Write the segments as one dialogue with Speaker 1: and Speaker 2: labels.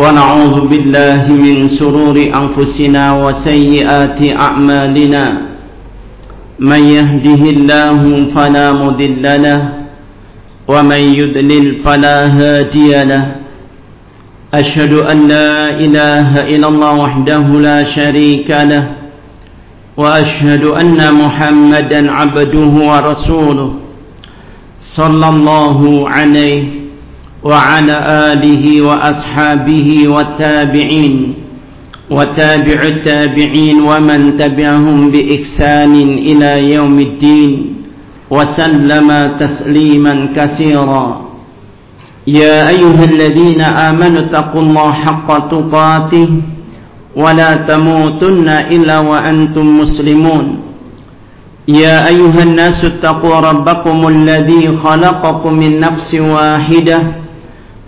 Speaker 1: ونعوذ بالله من سرور أنفسنا وسيئات أعمالنا. من يهده الله فلا مضل له ومن يضلل فلا هادي له. أشهد أن لا إله إلا الله وحده لا شريك له وأشهد أن محمدا عبده ورسوله صلى الله عليه وعلى آله وأصحابه والتابعين وتابع التابعين ومن تبعهم بإحسان إلى يوم الدين وسلم تسليما كثيرا. يا أيها الذين آمنوا اتقوا الله حق تقاته ولا تموتن إلا وأنتم مسلمون. يا أيها الناس اتقوا ربكم الذي خلقكم من نفس واحدة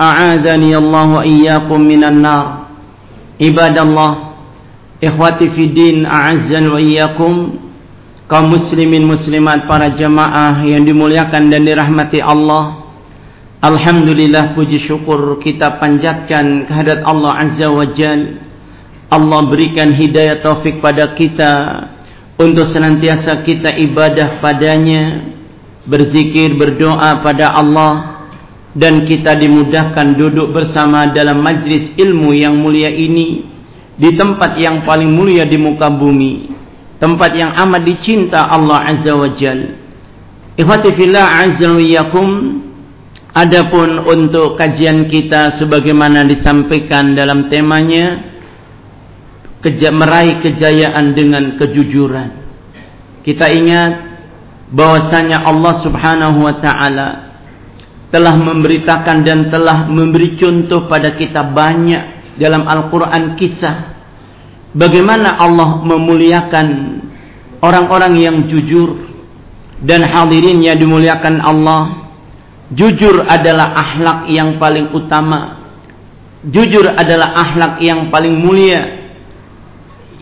Speaker 1: a'adzani Allah wa iyyakum minan nar. Ibadallah ikhwati fiddin a'azzan wa iyyakum kaum muslimin muslimat para jemaah yang dimuliakan dan dirahmati Allah. Alhamdulillah puji syukur kita panjatkan kehadrat Allah azza wa jal. Allah berikan hidayah taufik pada kita untuk senantiasa kita ibadah padanya berzikir berdoa pada Allah. Dan kita dimudahkan duduk bersama dalam majlis ilmu yang mulia ini di tempat yang paling mulia di muka bumi tempat yang amat dicinta Allah Azza wa Jal. Ikhwati fillah azza wa yakum adapun untuk kajian kita sebagaimana disampaikan dalam temanya keja meraih kejayaan dengan kejujuran. Kita ingat bahwasanya Allah Subhanahu wa taala telah memberitakan dan telah memberi contoh pada kita banyak dalam Al-Qur'an kisah. Bagaimana Allah memuliakan orang-orang yang jujur dan hadirin yang dimuliakan Allah. Jujur adalah akhlak yang paling utama. Jujur adalah akhlak yang paling mulia.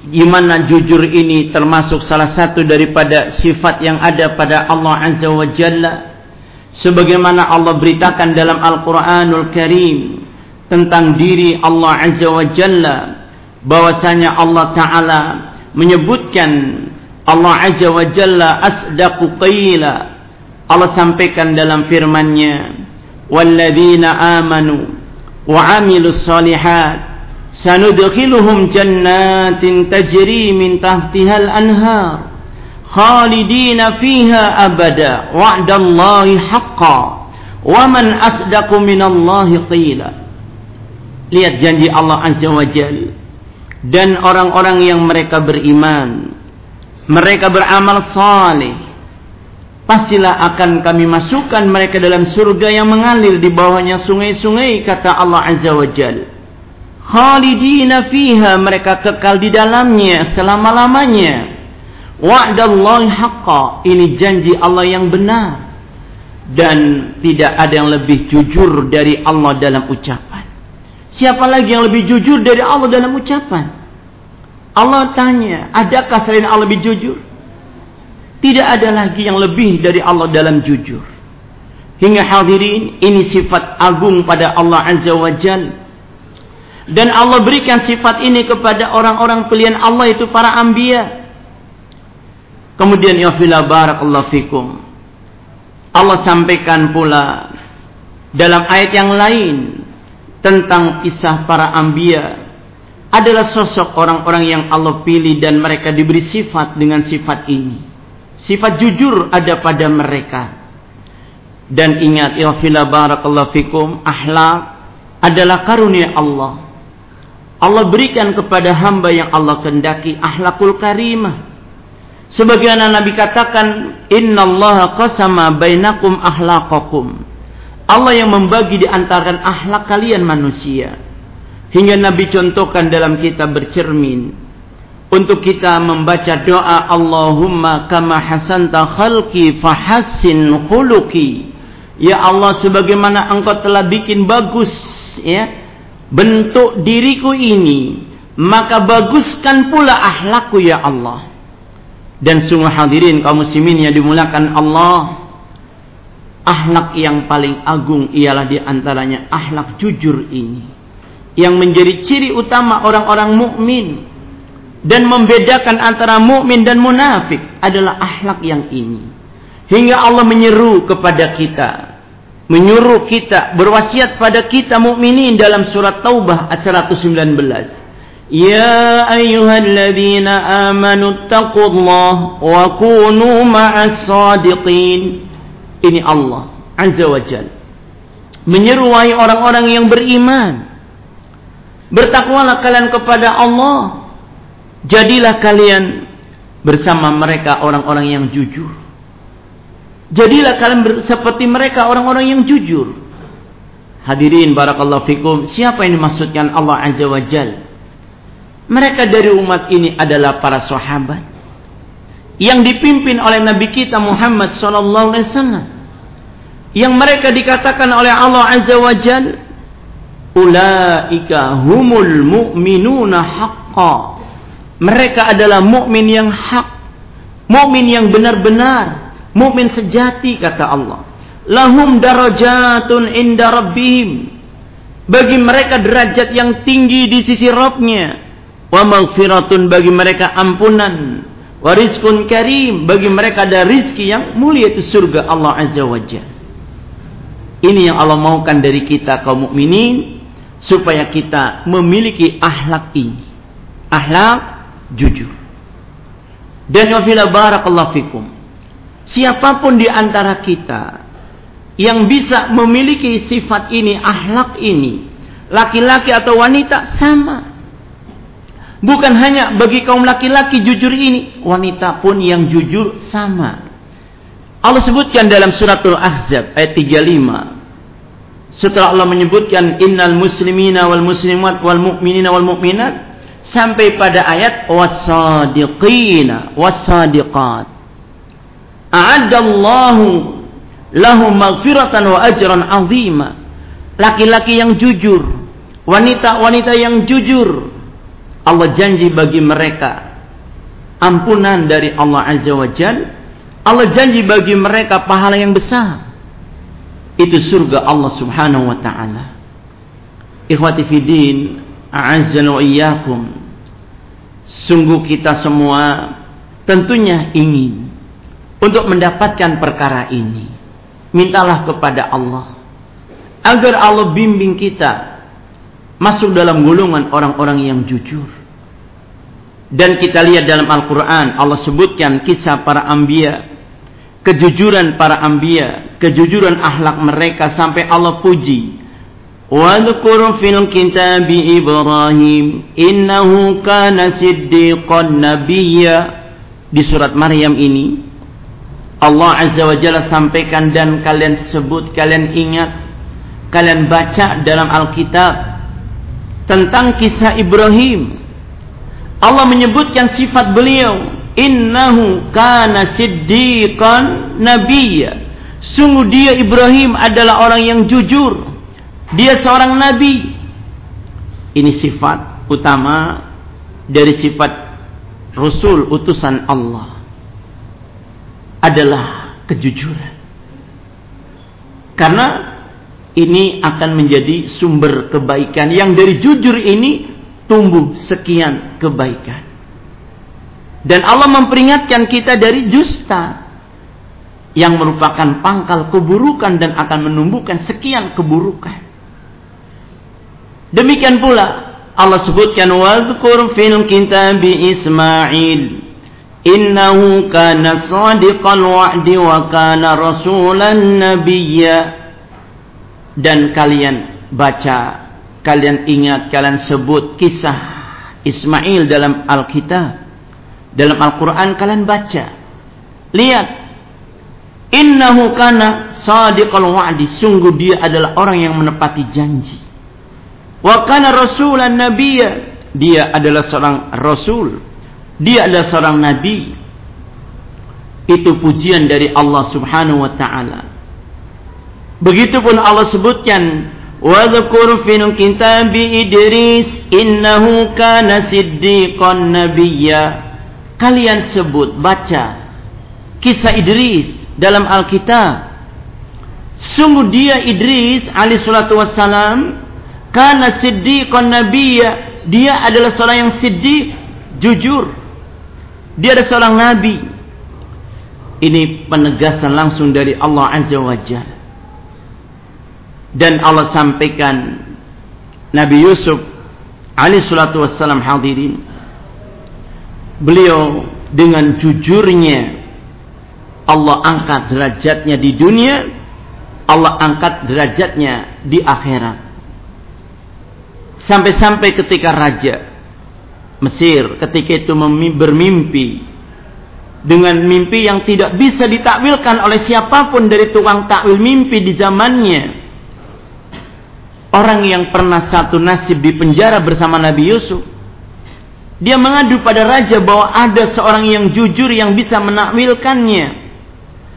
Speaker 1: Di mana jujur ini termasuk salah satu daripada sifat yang ada pada Allah Azza wa Jalla sebagaimana Allah beritakan dalam Al-Qur'anul Karim tentang diri Allah Azza wa Jalla bahwasanya Allah taala menyebutkan Allah Azza wa Jalla asdaqu qila. Allah sampaikan dalam firman-Nya walladzina amanu wa amilus solihat sanudkhiluhum jannatin tajri min tahtihal anhar khalidina fiha abada. Wa'dallahi haqqan wa man asdaqu minallahi qila. Lihat janji Allah azza wa jalla dan orang-orang yang mereka beriman mereka beramal saleh pastilah akan kami masukkan mereka dalam surga yang mengalir di bawahnya sungai-sungai kata Allah azza wa jalla khalidina fiha mereka kekal di dalamnya selama-lamanya wa'dallahi haqqa. Ini janji Allah yang benar. Dan tidak ada yang lebih jujur dari Allah dalam ucapan. Siapa lagi yang lebih jujur dari Allah dalam ucapan? Allah tanya adakah selain Allah lebih jujur? Tidak ada lagi yang lebih dari Allah dalam jujur. Hingga hadirin ini sifat agung pada Allah azza wa jalla dan Allah berikan sifat ini kepada orang-orang pilihan Allah itu para anbiya. Kemudian ya fila barakallahu fikum. Allah sampaikan pula dalam ayat yang lain tentang kisah para anbiya adalah sosok orang-orang yang Allah pilih dan mereka diberi sifat dengan sifat ini. Sifat jujur ada pada mereka. Dan ingat ya fila barakallahu fikum akhlak adalah karunia Allah. Allah berikan kepada hamba yang Allah kendaki akhlakul karimah. Sebagaimana Nabi katakan, Inna Allah qasama bainakum akhlaqakum. Allah yang membagi di antara akhlak kalian manusia. Hingga Nabi contohkan dalam kitab bercermin untuk kita membaca doa Allahumma kama hasanta khalqi fahassin khuluqi. Ya Allah sebagaimana Engkau telah bikin bagus ya bentuk diriku ini, maka baguskan pula akhlakku ya Allah. Dan semua hadirin kaum muslimin yang dimulakan Allah Ahlak yang paling agung ialah di antaranya ahlak jujur ini yang menjadi ciri utama orang-orang mukmin. Dan membedakan antara mukmin dan munafik adalah ahlak yang ini. Hingga Allah menyeru kepada kita menyuruh kita berwasiat pada kita mukminin dalam surat Taubah 119 يا أيها الذين آمنوا اتقوا الله وكونوا مع الصادقين. Ini Allah Azza wa Jal menyeruai orang-orang yang beriman. Bertakwalah kalian kepada Allah. Jadilah kalian bersama mereka orang-orang yang jujur. Jadilah kalian seperti mereka orang-orang yang jujur. Hadirin barakallahu fikum siapa yang dimaksudkan Allah Azza wa Jalla mereka dari umat ini adalah para sahabat yang dipimpin oleh Nabi kita Muhammad wasallam. Yang mereka dikatakan oleh Allah Azza wa Jalla ulaika humul mu'minuna haqqa. Mereka adalah mukmin yang hak mukmin yang benar-benar mukmin sejati kata Allah. Lahum darajatun inda rabbihim. Bagi mereka derajat yang tinggi di sisi Rabbnya wa maghfiratun bagi mereka ampunan wa rizqun karim bagi mereka ada rizki yang mulia itu surga Allah Azza wa Jalla ini yang Allah maukan dari kita kaum mukminin supaya kita memiliki akhlak ini. Akhlak jujur. Dan wafila barakallahu fikum. Siapa pun di antara kita yang bisa memiliki sifat ini, akhlak ini, laki-laki atau wanita sama. Bukan hanya bagi kaum laki-laki jujur ini, wanita pun yang jujur sama. Allah sebutkan dalam suratul Ahzab ayat 35 setelah Allah menyebutkan innal muslimina wal muslimat wal mu'minina wal mu'minat sampai pada ayat wasadiqina wasadiqat a'addallahu lahum maghfiratan wa ajran azima. Laki-laki yang jujur wanita-wanita yang jujur Allah janji bagi mereka ampunan dari Allah azza wajalla Allah janji bagi mereka pahala yang besar itu surga Allah Subhanahu wa taala. Ikhwati fiddin, a'azzana wa. Sungguh kita semua tentunya ingin untuk mendapatkan perkara ini. Mintalah kepada Allah agar Allah bimbing kita masuk dalam golongan orang-orang yang jujur. Dan kita lihat dalam Al-Quran Allah sebutkan kisah para ambia kejujuran para ambia, kejujuran akhlak mereka sampai Allah puji. Wadhkur fil kitabi Ibrahim innahu kana siddiqan nabiyya di surat Maryam ini Allah Azza wa Jalla sampaikan dan kalian sebut, kalian ingat, kalian baca dalam Alkitab tentang kisah Ibrahim. Allah menyebutkan sifat beliau innahu kana siddiqan nabiyya. Sungguh dia Ibrahim adalah orang yang jujur. Dia seorang nabi. Ini sifat utama dari sifat rasul utusan Allah adalah kejujuran. Karena ini akan menjadi sumber kebaikan. Yang dari jujur ini tumbuh sekian kebaikan dan Allah memperingatkan kita dari dusta yang merupakan pangkal keburukan dan akan menumbuhkan sekian keburukan. Demikian pula Allah sebutkan wadhkur fil kitabi Ismail innahu kana sadiqal wa'di wa kana rasulan nabiyya dan kalian baca kalian ingat kalian sebut kisah Ismail dalam Alkitab dalam Al-Quran kalian baca. Lihat. Innahu kana sadiqal wa'di. Sungguh dia adalah orang yang menepati janji. Wa kana rasulan nabiyya. Dia adalah seorang rasul. Dia adalah seorang nabi. Itu pujian dari Allah Subhanahu wa taala. Begitupun Allah sebutkan Wadhkur fil kitab Idris innahu kana siddiqan nabiyya. Kalian sebut baca kisah Idris dalam Alkitab. Sungguh dia Idris alaihi salatu wassalam kana siddiqan nabiyya. Dia adalah seorang yang siddiq, jujur. Dia adalah seorang nabi. Ini penegasan langsung dari Allah Azza wa Jalla dan Allah sampaikan Nabi Yusuf alaihi salatu wassalam hadirin beliau dengan jujurnya Allah angkat derajatnya di dunia Allah angkat derajatnya di akhirat. Sampai-sampai ketika raja Mesir ketika itu bermimpi dengan mimpi yang tidak bisa ditakwilkan oleh siapa pun dari tukang takwil mimpi di zamannya orang yang pernah satu nasib di penjara bersama Nabi Yusuf dia mengadu pada raja bahwa ada seorang yang jujur yang bisa menakwilkannya.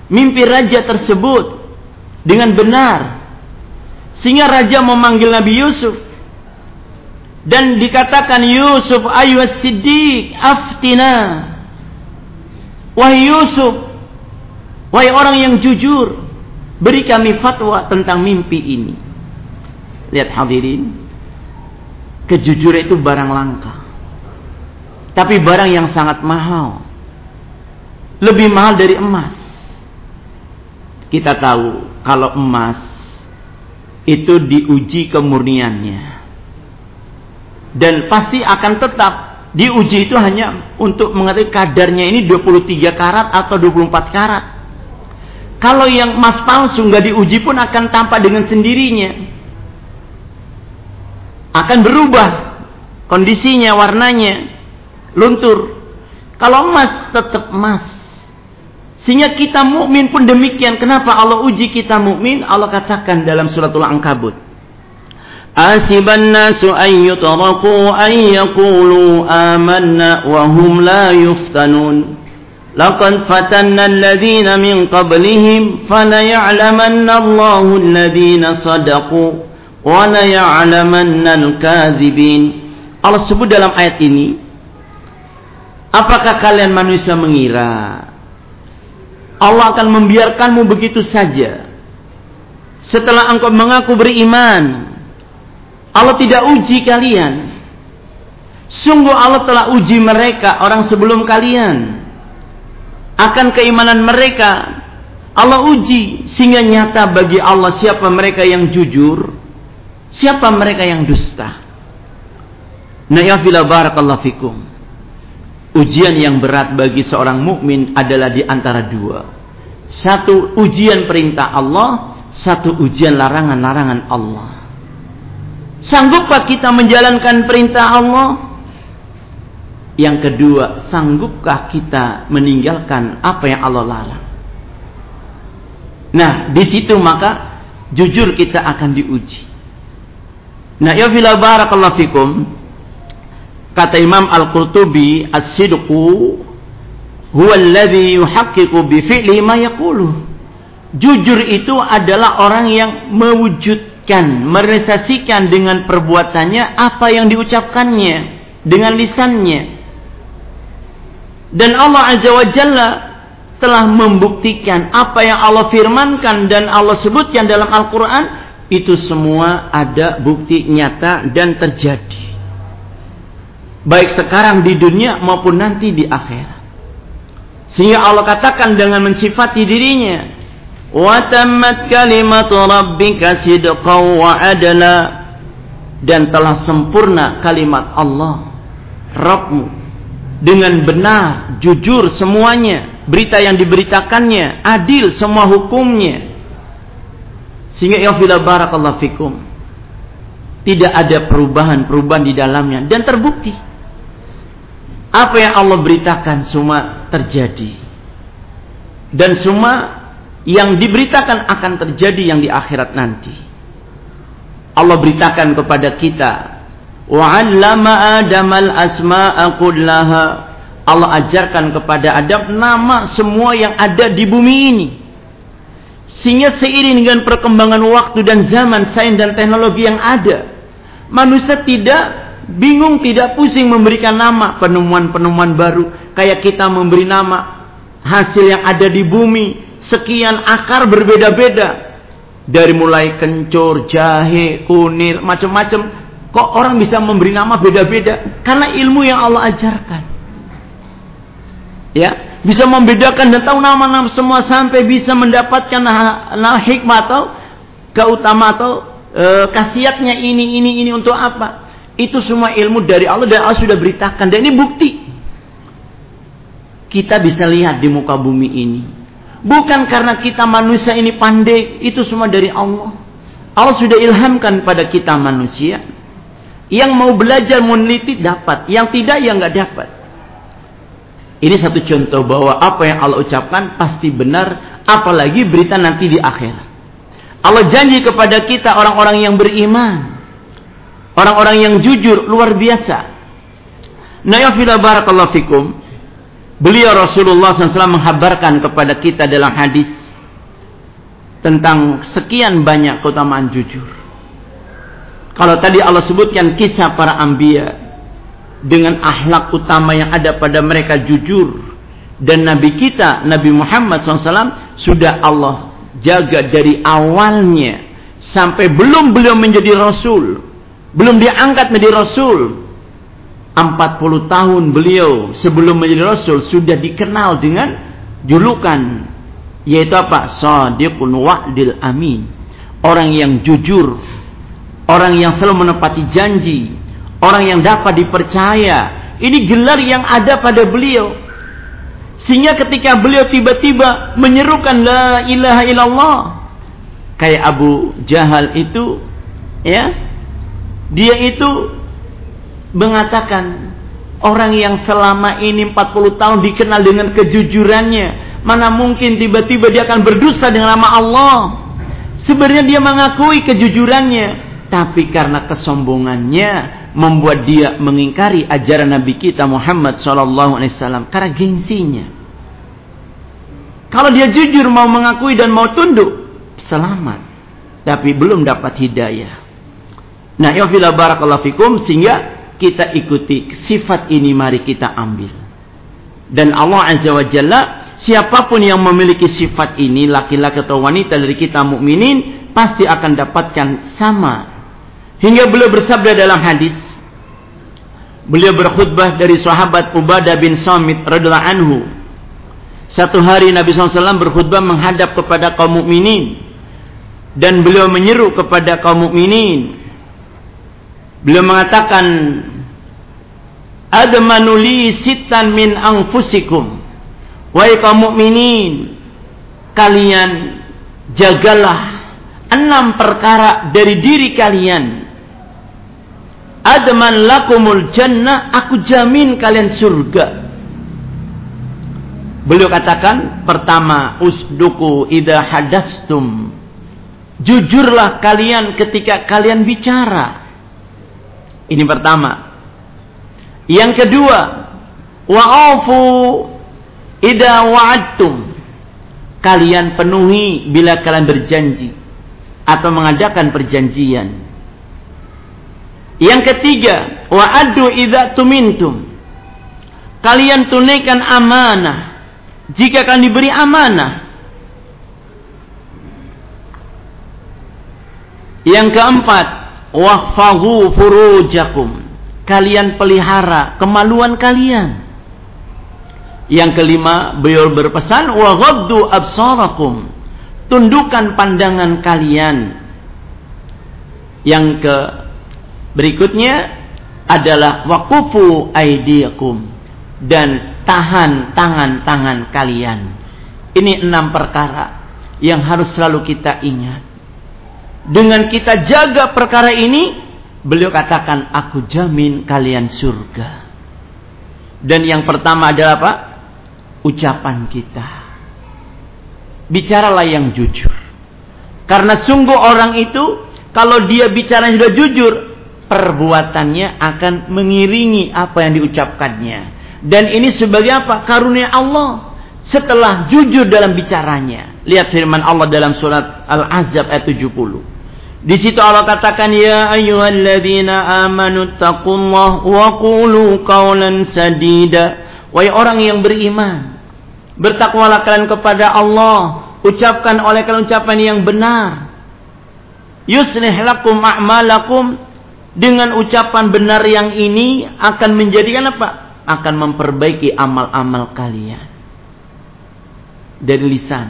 Speaker 1: Mimpi raja tersebut dengan benar. Sehingga raja memanggil Nabi Yusuf dan dikatakan Yusuf ayu siddiq aftina. Wahai Yusuf wahai orang yang jujur beri kami fatwa tentang mimpi ini Lihat hadirin. Kejujuran itu barang langka. Tapi barang yang sangat mahal. Lebih mahal dari emas. Kita tahu kalau emas itu diuji kemurniannya. Dan pasti akan tetap diuji itu hanya untuk mengetahui kadarnya ini 23 karat atau 24 karat. Kalau yang emas palsu nggak diuji pun akan tampak dengan sendirinya akan berubah kondisinya, warnanya, luntur. Kalau emas tetap emas. Sehingga kita mukmin pun demikian. Kenapa Allah uji kita mukmin? Allah katakan dalam suratul Ankabut. Asiban nasu an yutraku an yaqulu amanna wa hum la yuftanun. Laqad fatanna alladhina min qablihim fala ya'lamanna Allahu alladhina sadaqu wala ya'lamannal kadzibin. Allah sebut dalam ayat ini, apakah kalian manusia mengira Allah akan membiarkanmu begitu saja setelah engkau mengaku beriman? Allah tidak uji kalian. Sungguh Allah telah uji mereka orang sebelum kalian akan keimanan mereka. Allah uji sehingga nyata bagi Allah siapa mereka yang jujur Siapa mereka yang dusta? Nah ya fila barakallahu fikum. Ujian yang berat bagi seorang mukmin adalah di antara dua. Satu ujian perintah Allah, satu ujian larangan-larangan Allah. Sanggupkah kita menjalankan perintah Allah? Yang kedua, sanggupkah kita meninggalkan apa yang Allah larang? Nah, di situ maka jujur kita akan diuji. Nah, ya fila barakallahu fikum. Kata Imam Al-Qurtubi, as-sidqu huwa alladhi yuhaqqiqu bi fi'li ma yaqulu. Jujur itu adalah orang yang mewujudkan, merealisasikan dengan perbuatannya apa yang diucapkannya dengan lisannya. Dan Allah Azza wa Jalla telah membuktikan apa yang Allah firmankan dan Allah sebutkan dalam Al-Quran itu semua ada bukti nyata dan terjadi. Baik sekarang di dunia maupun nanti di akhirat. Sehingga Allah katakan dengan mensifati dirinya, "Wa tammat kalimatu rabbika sidqan wa adla." dan telah sempurna kalimat Allah Rabbmu dengan benar, jujur semuanya, berita yang diberitakannya, adil semua hukumnya. Sehingga ya fila barakallahu fikum. Tidak ada perubahan-perubahan di dalamnya dan terbukti. Apa yang Allah beritakan semua terjadi. Dan semua yang diberitakan akan terjadi yang di akhirat nanti. Allah beritakan kepada kita wa 'allama adamal asma'a kullaha Allah ajarkan kepada Adam nama semua yang ada di bumi ini sehingga seiring dengan perkembangan waktu dan zaman sains dan teknologi yang ada manusia tidak bingung tidak pusing memberikan nama penemuan-penemuan baru kayak kita memberi nama hasil yang ada di bumi sekian akar berbeda-beda dari mulai kencur, jahe, kunir, macam-macam. Kok orang bisa memberi nama beda-beda? Karena ilmu yang Allah ajarkan. Ya, bisa membedakan dan tahu nama-nama semua sampai bisa mendapatkan hikmah atau keutama atau e, khasiatnya ini ini ini untuk apa? Itu semua ilmu dari Allah dan Allah sudah beritakan dan ini bukti. Kita bisa lihat di muka bumi ini Bukan karena kita manusia ini pandai, itu semua dari Allah. Allah sudah ilhamkan pada kita manusia. Yang mau belajar meneliti dapat, yang tidak ya nggak dapat. Ini satu contoh bahwa apa yang Allah ucapkan pasti benar, apalagi berita nanti di akhir. Allah janji kepada kita orang-orang yang beriman, orang-orang yang jujur luar biasa. Ya barakallahu fikum. Beliau Rasulullah SAW menghabarkan kepada kita dalam hadis tentang sekian banyak keutamaan jujur. Kalau tadi Allah sebutkan kisah para ambia dengan akhlak utama yang ada pada mereka jujur dan Nabi kita Nabi Muhammad SAW sudah Allah jaga dari awalnya sampai belum beliau menjadi Rasul, belum diangkat menjadi Rasul, 40 tahun beliau sebelum menjadi rasul sudah dikenal dengan julukan yaitu apa? Sadiqun wa'dil amin. Orang yang jujur, orang yang selalu menepati janji, orang yang dapat dipercaya. Ini gelar yang ada pada beliau. Sehingga ketika beliau tiba-tiba menyerukan la ilaha illallah kayak Abu Jahal itu ya dia itu mengatakan orang yang selama ini 40 tahun dikenal dengan kejujurannya mana mungkin tiba-tiba dia akan berdusta dengan nama Allah sebenarnya dia mengakui kejujurannya tapi karena kesombongannya membuat dia mengingkari ajaran Nabi kita Muhammad SAW karena gengsinya. Kalau dia jujur mau mengakui dan mau tunduk selamat. Tapi belum dapat hidayah. Nah ya barakallahu fikum sehingga kita ikuti sifat ini mari kita ambil. Dan Allah azza wa jalla siapa pun yang memiliki sifat ini laki-laki atau wanita dari kita mukminin pasti akan dapatkan sama hingga beliau bersabda dalam hadis beliau berkhutbah dari sahabat Ubadah bin Samit radhiyallahu anhu. Satu hari Nabi SAW berkhutbah menghadap kepada kaum mukminin dan beliau menyeru kepada kaum mukminin. Beliau mengatakan admanu li sitan min anfusikum. Wahai kaum mukminin kalian jagalah enam perkara dari diri kalian adman lakumul jannah aku jamin kalian surga beliau katakan pertama usduku idha hadastum jujurlah kalian ketika kalian bicara ini pertama yang kedua, wa'afu idza wa'adtum. Kalian penuhi bila kalian berjanji atau mengadakan perjanjian. Yang ketiga, wa'addu idza tumintum. Kalian tunaikan amanah jika kalian diberi amanah. Yang keempat, wahfazu furujakum kalian pelihara kemaluan kalian. Yang kelima, beliau berpesan wa ghaddu absarakum. Tundukkan pandangan kalian. Yang ke Berikutnya adalah wakufu aidiakum dan tahan tangan-tangan kalian. Ini enam perkara yang harus selalu kita ingat. Dengan kita jaga perkara ini, beliau katakan, aku jamin kalian surga. Dan yang pertama adalah apa? Ucapan kita. Bicaralah yang jujur. Karena sungguh orang itu, kalau dia bicara sudah jujur, perbuatannya akan mengiringi apa yang diucapkannya. Dan ini sebagai apa? Karunia Allah. Setelah jujur dalam bicaranya. Lihat firman Allah dalam surat Al-Azab ayat 70. Di situ Allah katakan ya ayyuhalladzina amanu taqullah wa qulu qawlan sadida. Wahai orang yang beriman, bertakwalah kalian kepada Allah, ucapkan oleh kalian ucapan yang benar. Yuslih lakum a'malakum dengan ucapan benar yang ini akan menjadikan apa? Akan memperbaiki amal-amal kalian. Dari lisan.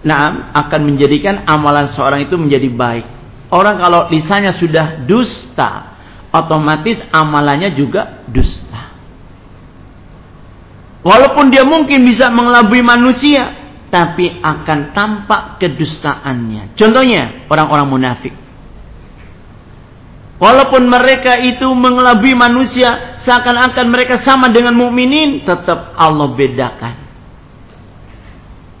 Speaker 1: Nah, akan menjadikan amalan seorang itu menjadi baik. Orang kalau lisannya sudah dusta, otomatis amalannya juga dusta. Walaupun dia mungkin bisa mengelabui manusia, tapi akan tampak kedustaannya. Contohnya, orang-orang munafik. Walaupun mereka itu mengelabui manusia seakan-akan mereka sama dengan mukminin, tetap Allah bedakan.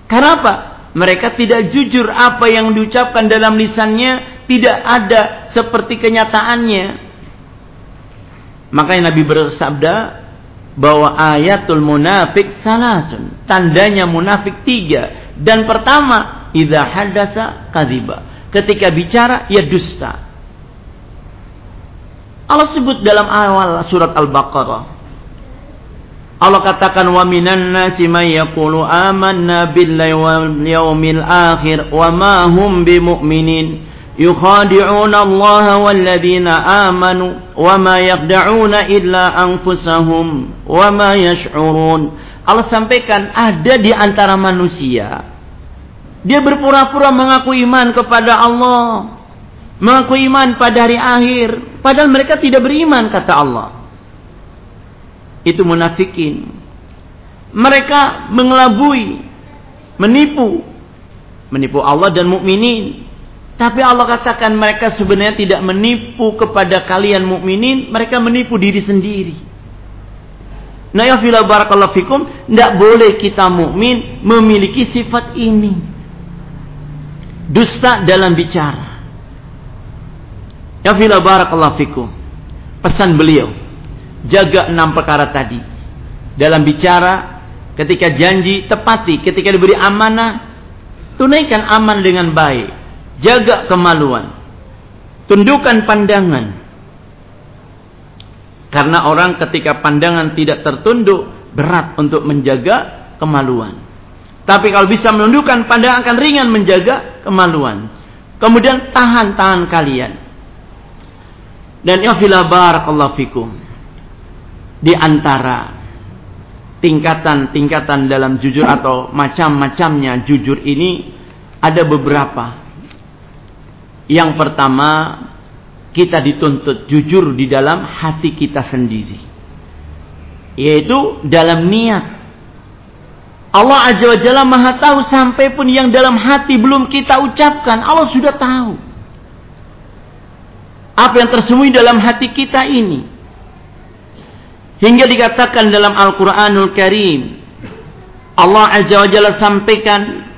Speaker 1: Kenapa? Mereka tidak jujur apa yang diucapkan dalam lisannya tidak ada seperti kenyataannya. Makanya Nabi bersabda bahwa ayatul munafik salasun. Tandanya munafik tiga. Dan pertama, idza hadasa kadhiba. Ketika bicara, ya dusta. Allah sebut dalam awal surat Al-Baqarah. Allah katakan wa minan nasi may yaqulu amanna billahi wal yawmil akhir wa ma hum bimumin yukhadi'una Allah wal ladina amanu wa ma yaqda'una illa anfusahum wa ma yash'urun. Allah sampaikan ada di antara manusia dia berpura-pura mengaku iman kepada Allah mengaku iman pada hari akhir, padahal mereka tidak beriman kata Allah. Itu munafikin. Mereka mengelabui, menipu, menipu Allah dan mukminin. Tapi Allah katakan mereka sebenarnya tidak menipu kepada kalian mukminin, mereka menipu diri sendiri. Nah ya fila barakallahu fikum, tidak boleh kita mukmin memiliki sifat ini. Dusta dalam bicara Ya fila barakallahu fikum. Pesan beliau, jaga enam perkara tadi. Dalam bicara, ketika janji tepati, ketika diberi amanah, tunaikan aman dengan baik. Jaga kemaluan. Tundukkan pandangan. Karena orang ketika pandangan tidak tertunduk, berat untuk menjaga kemaluan. Tapi kalau bisa menundukkan pandangan akan ringan menjaga kemaluan. Kemudian tahan tangan kalian dan ya fila barakallahu fikum. Di antara tingkatan-tingkatan dalam jujur atau macam-macamnya jujur ini ada beberapa. Yang pertama, kita dituntut jujur di dalam hati kita sendiri. Yaitu dalam niat. Allah Azza wa Jalla Maha tahu sampai pun yang dalam hati belum kita ucapkan, Allah sudah tahu apa yang tersembunyi dalam hati kita ini. Hingga dikatakan dalam Al-Quranul Karim. Allah Azza wa Jalla sampaikan.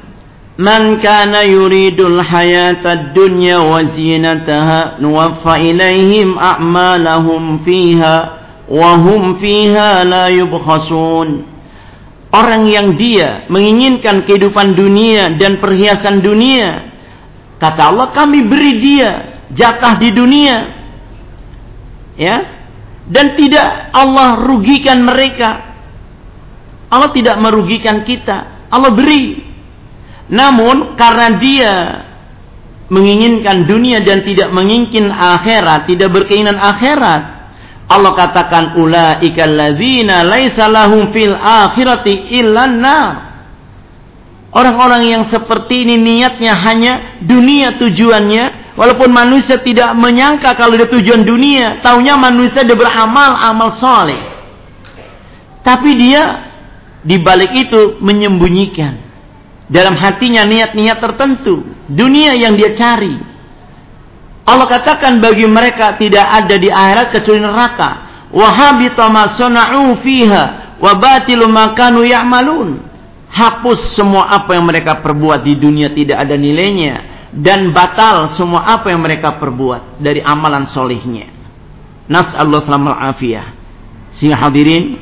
Speaker 1: Man kana yuridul hayata dunya wa zinataha nuwaffa ilaihim a'malahum fiha wa hum fiha la yubkhasun. Orang yang dia menginginkan kehidupan dunia dan perhiasan dunia. Kata Allah kami beri dia jatah di dunia. Ya. Dan tidak Allah rugikan mereka. Allah tidak merugikan kita. Allah beri. Namun karena dia menginginkan dunia dan tidak menginginkan akhirat, tidak berkeinginan akhirat, Allah katakan ulaika alladzina laisa lahum fil akhirati illan. Orang-orang yang seperti ini niatnya hanya dunia tujuannya, Walaupun manusia tidak menyangka kalau dia tujuan dunia, taunya manusia dia beramal amal soleh. Tapi dia di balik itu menyembunyikan dalam hatinya niat-niat tertentu, dunia yang dia cari. Allah katakan bagi mereka tidak ada di akhirat kecuali neraka. Wahabita ma fiha wa batilu ma kanu ya'malun. Hapus semua apa yang mereka perbuat di dunia tidak ada nilainya dan batal semua apa yang mereka perbuat dari amalan solihnya. Nas Allah selamat afiyah. Sehingga hadirin,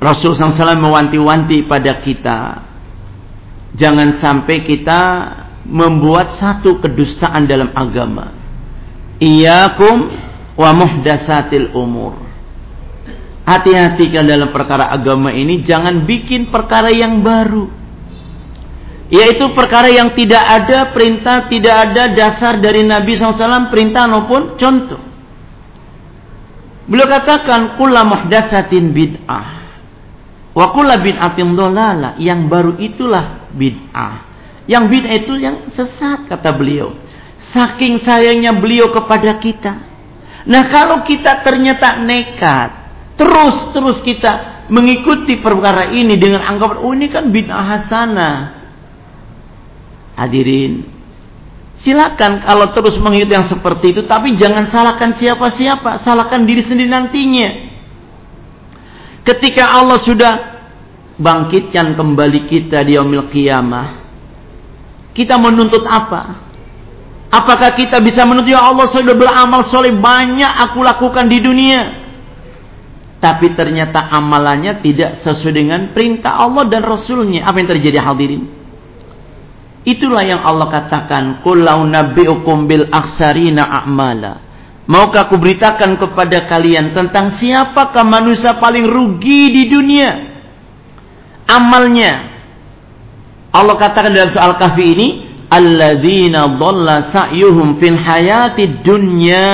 Speaker 1: Rasul SAW mewanti-wanti pada kita. Jangan sampai kita membuat satu kedustaan dalam agama. Iyakum wa muhdasatil umur. Hati-hati dalam perkara agama ini jangan bikin perkara yang baru yaitu perkara yang tidak ada perintah, tidak ada dasar dari Nabi SAW perintah maupun contoh. Beliau katakan kula muhdatsatin bid'ah. Wa kula bid'atin dolala. Yang baru itulah bid'ah. Yang bid'ah itu yang sesat kata beliau. Saking sayangnya beliau kepada kita. Nah kalau kita ternyata nekat. Terus-terus kita mengikuti perkara ini dengan anggapan oh ini kan bid'ah hasanah Hadirin, silakan kalau terus mengikuti yang seperti itu, tapi jangan salahkan siapa-siapa, salahkan diri sendiri nantinya. Ketika Allah sudah bangkitkan kembali kita di yaumil qiyamah, kita menuntut apa? Apakah kita bisa menuntut ya Allah sudah beramal soleh banyak aku lakukan di dunia. Tapi ternyata amalannya tidak sesuai dengan perintah Allah dan Rasulnya. Apa yang terjadi hadirin? Itulah yang Allah katakan, "Qul nabbi'ukum bil aksarina a'mala." Maukah aku beritakan kepada kalian tentang siapakah manusia paling rugi di dunia? Amalnya. Allah katakan dalam soal kahfi ini, "Alladzina dhalla sa'yuhum fil hayati dunya."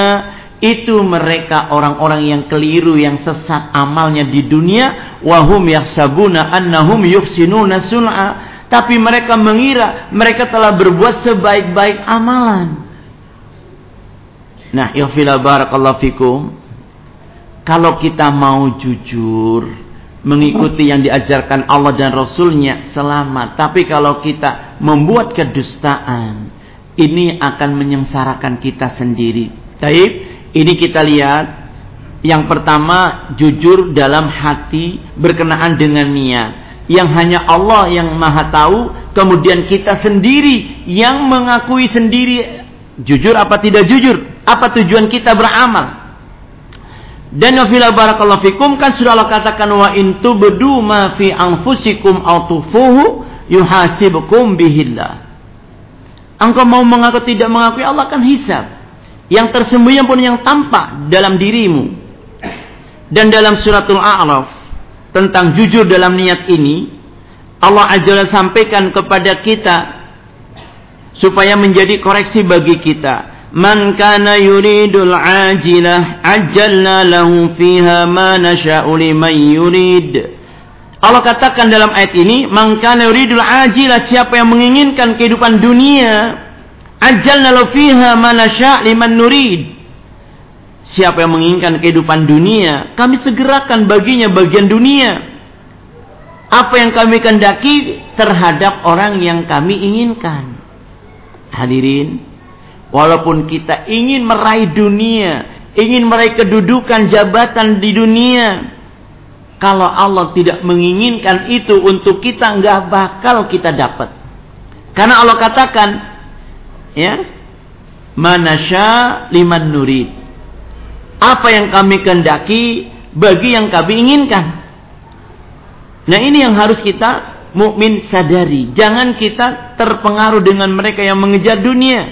Speaker 1: Itu mereka orang-orang yang keliru, yang sesat amalnya di dunia. Wahum yahsabuna annahum yuhsinuna sun'a tapi mereka mengira mereka telah berbuat sebaik-baik amalan. Nah, ya fila barakallahu fikum. Kalau kita mau jujur mengikuti yang diajarkan Allah dan Rasulnya selamat. Tapi kalau kita membuat kedustaan, ini akan menyengsarakan kita sendiri. Taib, ini kita lihat. Yang pertama, jujur dalam hati berkenaan dengan niat yang hanya Allah yang maha tahu kemudian kita sendiri yang mengakui sendiri jujur apa tidak jujur apa tujuan kita beramal. Dan wafila barakallahu fikum kan sudah Allah katakan wa intu bedu ma fi anfusikum aw tufuhu yuhasibukum bihillah. Engkau mau mengaku tidak mengakui Allah akan hisab. Yang tersembunyi pun yang tampak dalam dirimu. Dan dalam suratul a'raf tentang jujur dalam niat ini Allah Azza sampaikan kepada kita supaya menjadi koreksi bagi kita. Man kana yuridul ajilah ajjalna lahu fiha ma nasha'u liman yurid. Allah katakan dalam ayat ini man kana yuridul ajilah siapa yang menginginkan kehidupan dunia ajjalna lahu fiha ma nasha'u liman nurid Siapa yang menginginkan kehidupan dunia, kami segerakan baginya bagian dunia. Apa yang kami kendaki terhadap orang yang kami inginkan. Hadirin, walaupun kita ingin meraih dunia, ingin meraih kedudukan jabatan di dunia, kalau Allah tidak menginginkan itu untuk kita, nggak bakal kita dapat. Karena Allah katakan, ya, manasya liman nurid apa yang kami kendaki bagi yang kami inginkan. Nah ini yang harus kita mukmin sadari. Jangan kita terpengaruh dengan mereka yang mengejar dunia.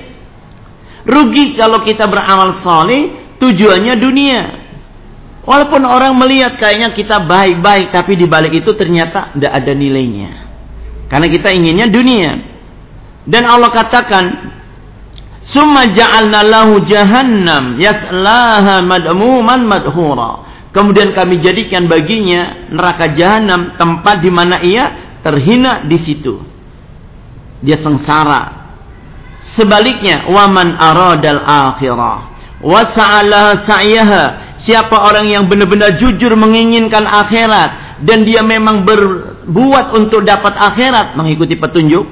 Speaker 1: Rugi kalau kita beramal soleh, tujuannya dunia. Walaupun orang melihat kayaknya kita baik-baik, tapi di balik itu ternyata tidak ada nilainya. Karena kita inginnya dunia. Dan Allah katakan, Summa ja'alna lahu jahannam yaslaha madmuman madhura. Kemudian kami jadikan baginya neraka jahanam tempat di mana ia terhina di situ. Dia sengsara. Sebaliknya, waman aradal akhirah wa sa'alaha sa'yaha. Siapa orang yang benar-benar jujur menginginkan akhirat dan dia memang berbuat untuk dapat akhirat, mengikuti petunjuk,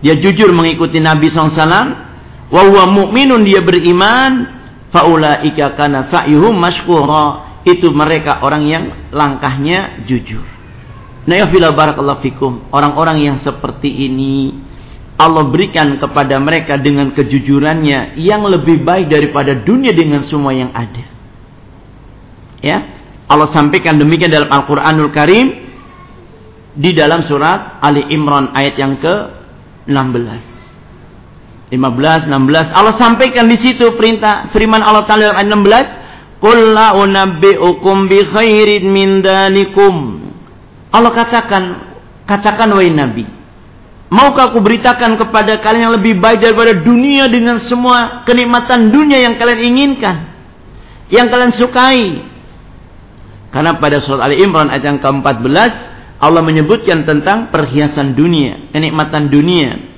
Speaker 1: dia jujur mengikuti Nabi SAW, wa huwa mu'minun dia beriman, faulaika kana sa'yuhum mashkura. Itu mereka orang yang langkahnya jujur. Ya barakallahu fikum. Orang-orang yang seperti ini Allah berikan kepada mereka dengan kejujurannya yang lebih baik daripada dunia dengan semua yang ada. Ya, Allah sampaikan demikian dalam Al-Qur'anul Karim di dalam surat Ali Imran ayat yang ke-16. 15, 16 Allah sampaikan di situ perintah firman Allah Taala dalam ayat 16, "Qul unabbi'ukum bi khairin min dalikum." Allah katakan, katakan wahai Nabi, Maukah aku beritakan kepada kalian yang lebih baik daripada dunia dengan semua kenikmatan dunia yang kalian inginkan? Yang kalian sukai? Karena pada surat Ali Imran ayat yang ke-14 Allah menyebutkan tentang perhiasan dunia, kenikmatan dunia.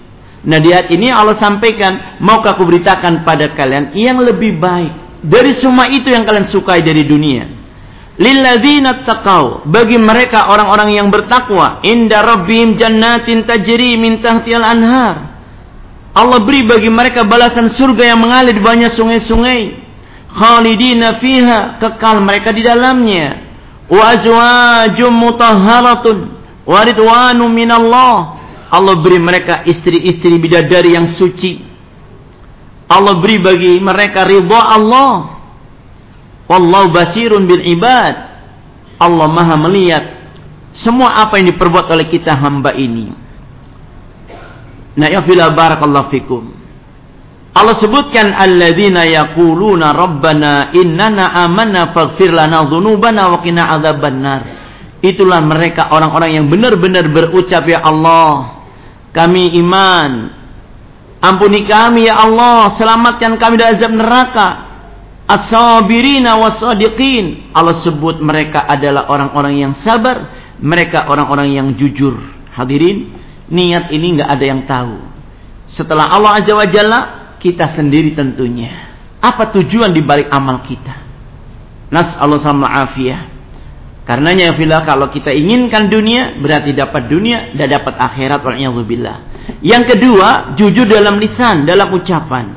Speaker 1: Nah di ayat ini Allah sampaikan, maukah aku beritakan pada kalian yang lebih baik dari semua itu yang kalian sukai dari dunia? lilladzina taqau bagi mereka orang-orang yang bertakwa inda rabbihim jannatin tajri min anhar Allah beri bagi mereka balasan surga yang mengalir di banyak sungai-sungai. Khalidina fiha kekal mereka di dalamnya. Wa azwajum mutahharatun wa ridwanu minallah Allah beri mereka istri-istri bidadari yang suci Allah beri bagi mereka ridha Allah Wallahu basirun bil ibad. Allah maha melihat semua apa yang diperbuat oleh kita hamba ini. Nah, ya fila barakallahu fikum. Allah sebutkan alladzina yaquluna rabbana innana amanna faghfir lana dzunubana wa qina adzabannar. Itulah mereka orang-orang yang benar-benar berucap ya Allah, kami iman. Ampuni kami ya Allah, selamatkan kami dari azab neraka as-sabirina was-sadiqin. Allah sebut mereka adalah orang-orang yang sabar, mereka orang-orang yang jujur. Hadirin, niat ini nggak ada yang tahu. Setelah Allah Azza wa Jalla, kita sendiri tentunya. Apa tujuan di balik amal kita? Nas Allah sama afiyah. Karenanya ya kalau kita inginkan dunia berarti dapat dunia dan dapat akhirat waliyadzubillah. Yang kedua, jujur dalam lisan, dalam ucapan.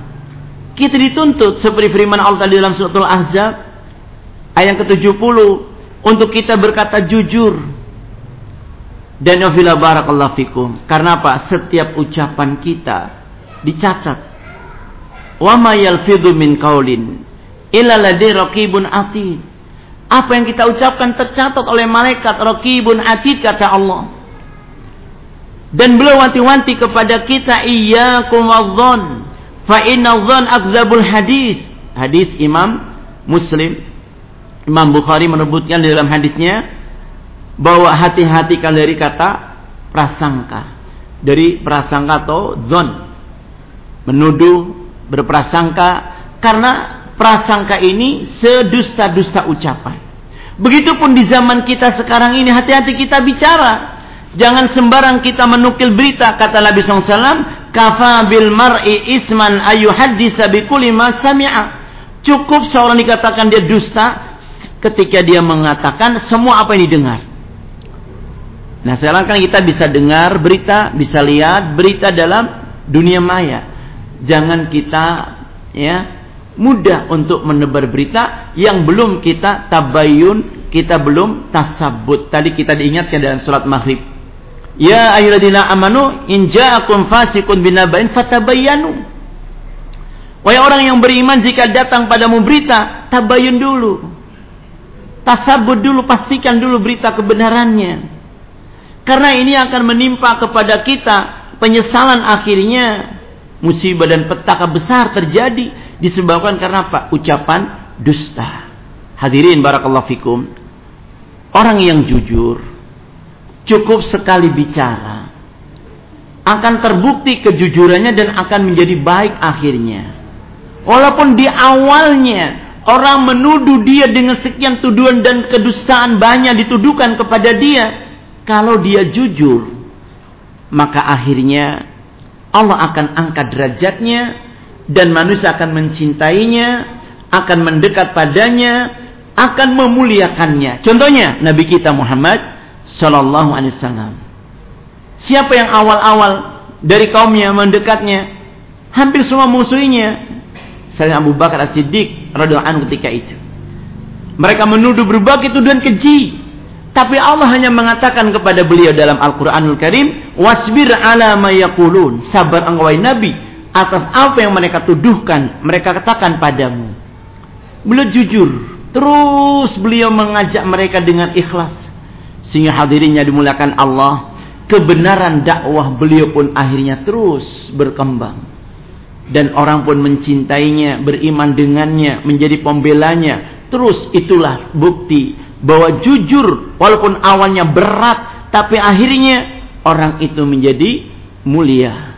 Speaker 1: Kita dituntut seperti firman Allah tadi dalam surat Al-Ahzab ayat ke-70 untuk kita berkata jujur. Dan wafila barakallahu fikum. Karena apa? Setiap ucapan kita dicatat. Wa ma yalfidhu min qaulin illa ladai atid. Apa yang kita ucapkan tercatat oleh malaikat raqibun atid kata Allah. Dan beliau wanti-wanti kepada kita iyyakum wadh Fa inna dhann akdzabul hadis. Hadis Imam Muslim. Imam Bukhari menyebutkan dalam hadisnya bahwa hati-hati kalian dari kata prasangka. Dari prasangka atau dzon. Menuduh, berprasangka karena prasangka ini sedusta-dusta ucapan. Begitupun di zaman kita sekarang ini hati-hati kita bicara. Jangan sembarang kita menukil berita kata Nabi SAW kafa bil mar'i isman ayu hadisa bi kulli ma sami'a. Cukup seorang dikatakan dia dusta ketika dia mengatakan semua apa yang didengar. Nah, sekarang kan kita bisa dengar berita, bisa lihat berita dalam dunia maya. Jangan kita ya mudah untuk menebar berita yang belum kita tabayun, kita belum tasabut. Tadi kita diingatkan dalam surat Maghrib. Ya ayyuhalladzina amanu in ja'akum fasiqun binaba'in fatabayyanu. Wahai orang yang beriman jika datang padamu berita, tabayun dulu. Tasabut dulu, pastikan dulu berita kebenarannya. Karena ini akan menimpa kepada kita penyesalan akhirnya musibah dan petaka besar terjadi disebabkan karena apa? Ucapan dusta. Hadirin barakallahu fikum. Orang yang jujur cukup sekali bicara akan terbukti kejujurannya dan akan menjadi baik akhirnya. Walaupun di awalnya orang menuduh dia dengan sekian tuduhan dan kedustaan banyak dituduhkan kepada dia, kalau dia jujur, maka akhirnya Allah akan angkat derajatnya dan manusia akan mencintainya, akan mendekat padanya, akan memuliakannya. Contohnya Nabi kita Muhammad sallallahu alaihi wasallam. Siapa yang awal-awal dari kaumnya mendekatnya? Hampir semua musuhnya. Sayyidina Abu Bakar As-Siddiq radhiyallahu anhu ketika itu. Mereka menuduh berbagai tuduhan keji. Tapi Allah hanya mengatakan kepada beliau dalam Al-Quranul Karim, Wasbir ala mayakulun. Sabar engkau Nabi atas apa yang mereka tuduhkan, mereka katakan padamu. Beliau jujur. Terus beliau mengajak mereka dengan ikhlas. Sehingga hadirinnya dimulakan Allah. Kebenaran dakwah beliau pun akhirnya terus berkembang. Dan orang pun mencintainya, beriman dengannya, menjadi pembelanya. Terus itulah bukti bahwa jujur walaupun awalnya berat tapi akhirnya orang itu menjadi mulia.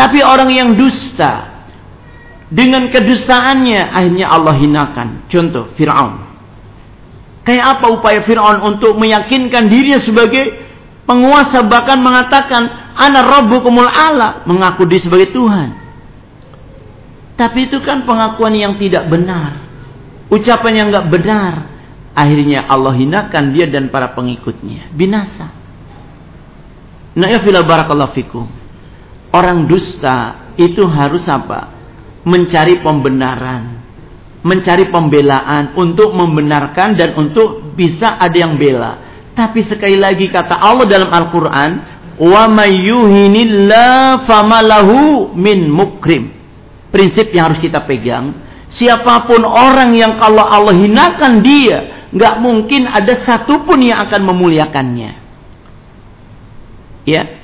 Speaker 1: Tapi orang yang dusta dengan kedustaannya akhirnya Allah hinakan. Contoh Firaun. Kayak apa upaya Firaun untuk meyakinkan dirinya sebagai penguasa bahkan mengatakan ana rabbukumul ala mengaku dia sebagai Tuhan. Tapi itu kan pengakuan yang tidak benar. Ucapan yang enggak benar Akhirnya Allah hinakan dia dan para pengikutnya. Binasa. Nah ya fila barakallahu fikum. Orang dusta itu harus apa? Mencari pembenaran. Mencari pembelaan untuk membenarkan dan untuk bisa ada yang bela. Tapi sekali lagi kata Allah dalam Al-Quran. Wa famalahu min mukrim. Prinsip yang harus kita pegang. Siapa pun orang yang kalau Allah hinakan dia nggak mungkin ada satupun yang akan memuliakannya. Ya,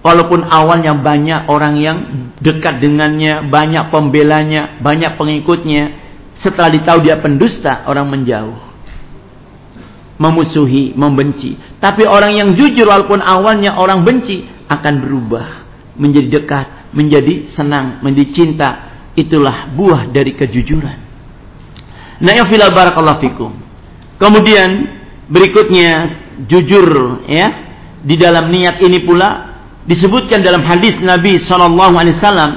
Speaker 1: walaupun awalnya banyak orang yang dekat dengannya, banyak pembelanya, banyak pengikutnya, setelah ditahu dia pendusta, orang menjauh. Memusuhi, membenci. Tapi orang yang jujur walaupun awalnya orang benci, akan berubah. Menjadi dekat, menjadi senang, menjadi cinta. Itulah buah dari kejujuran. Nah, ya filal barakallahu fikum. Kemudian berikutnya jujur ya di dalam niat ini pula disebutkan dalam hadis Nabi Shallallahu Alaihi Wasallam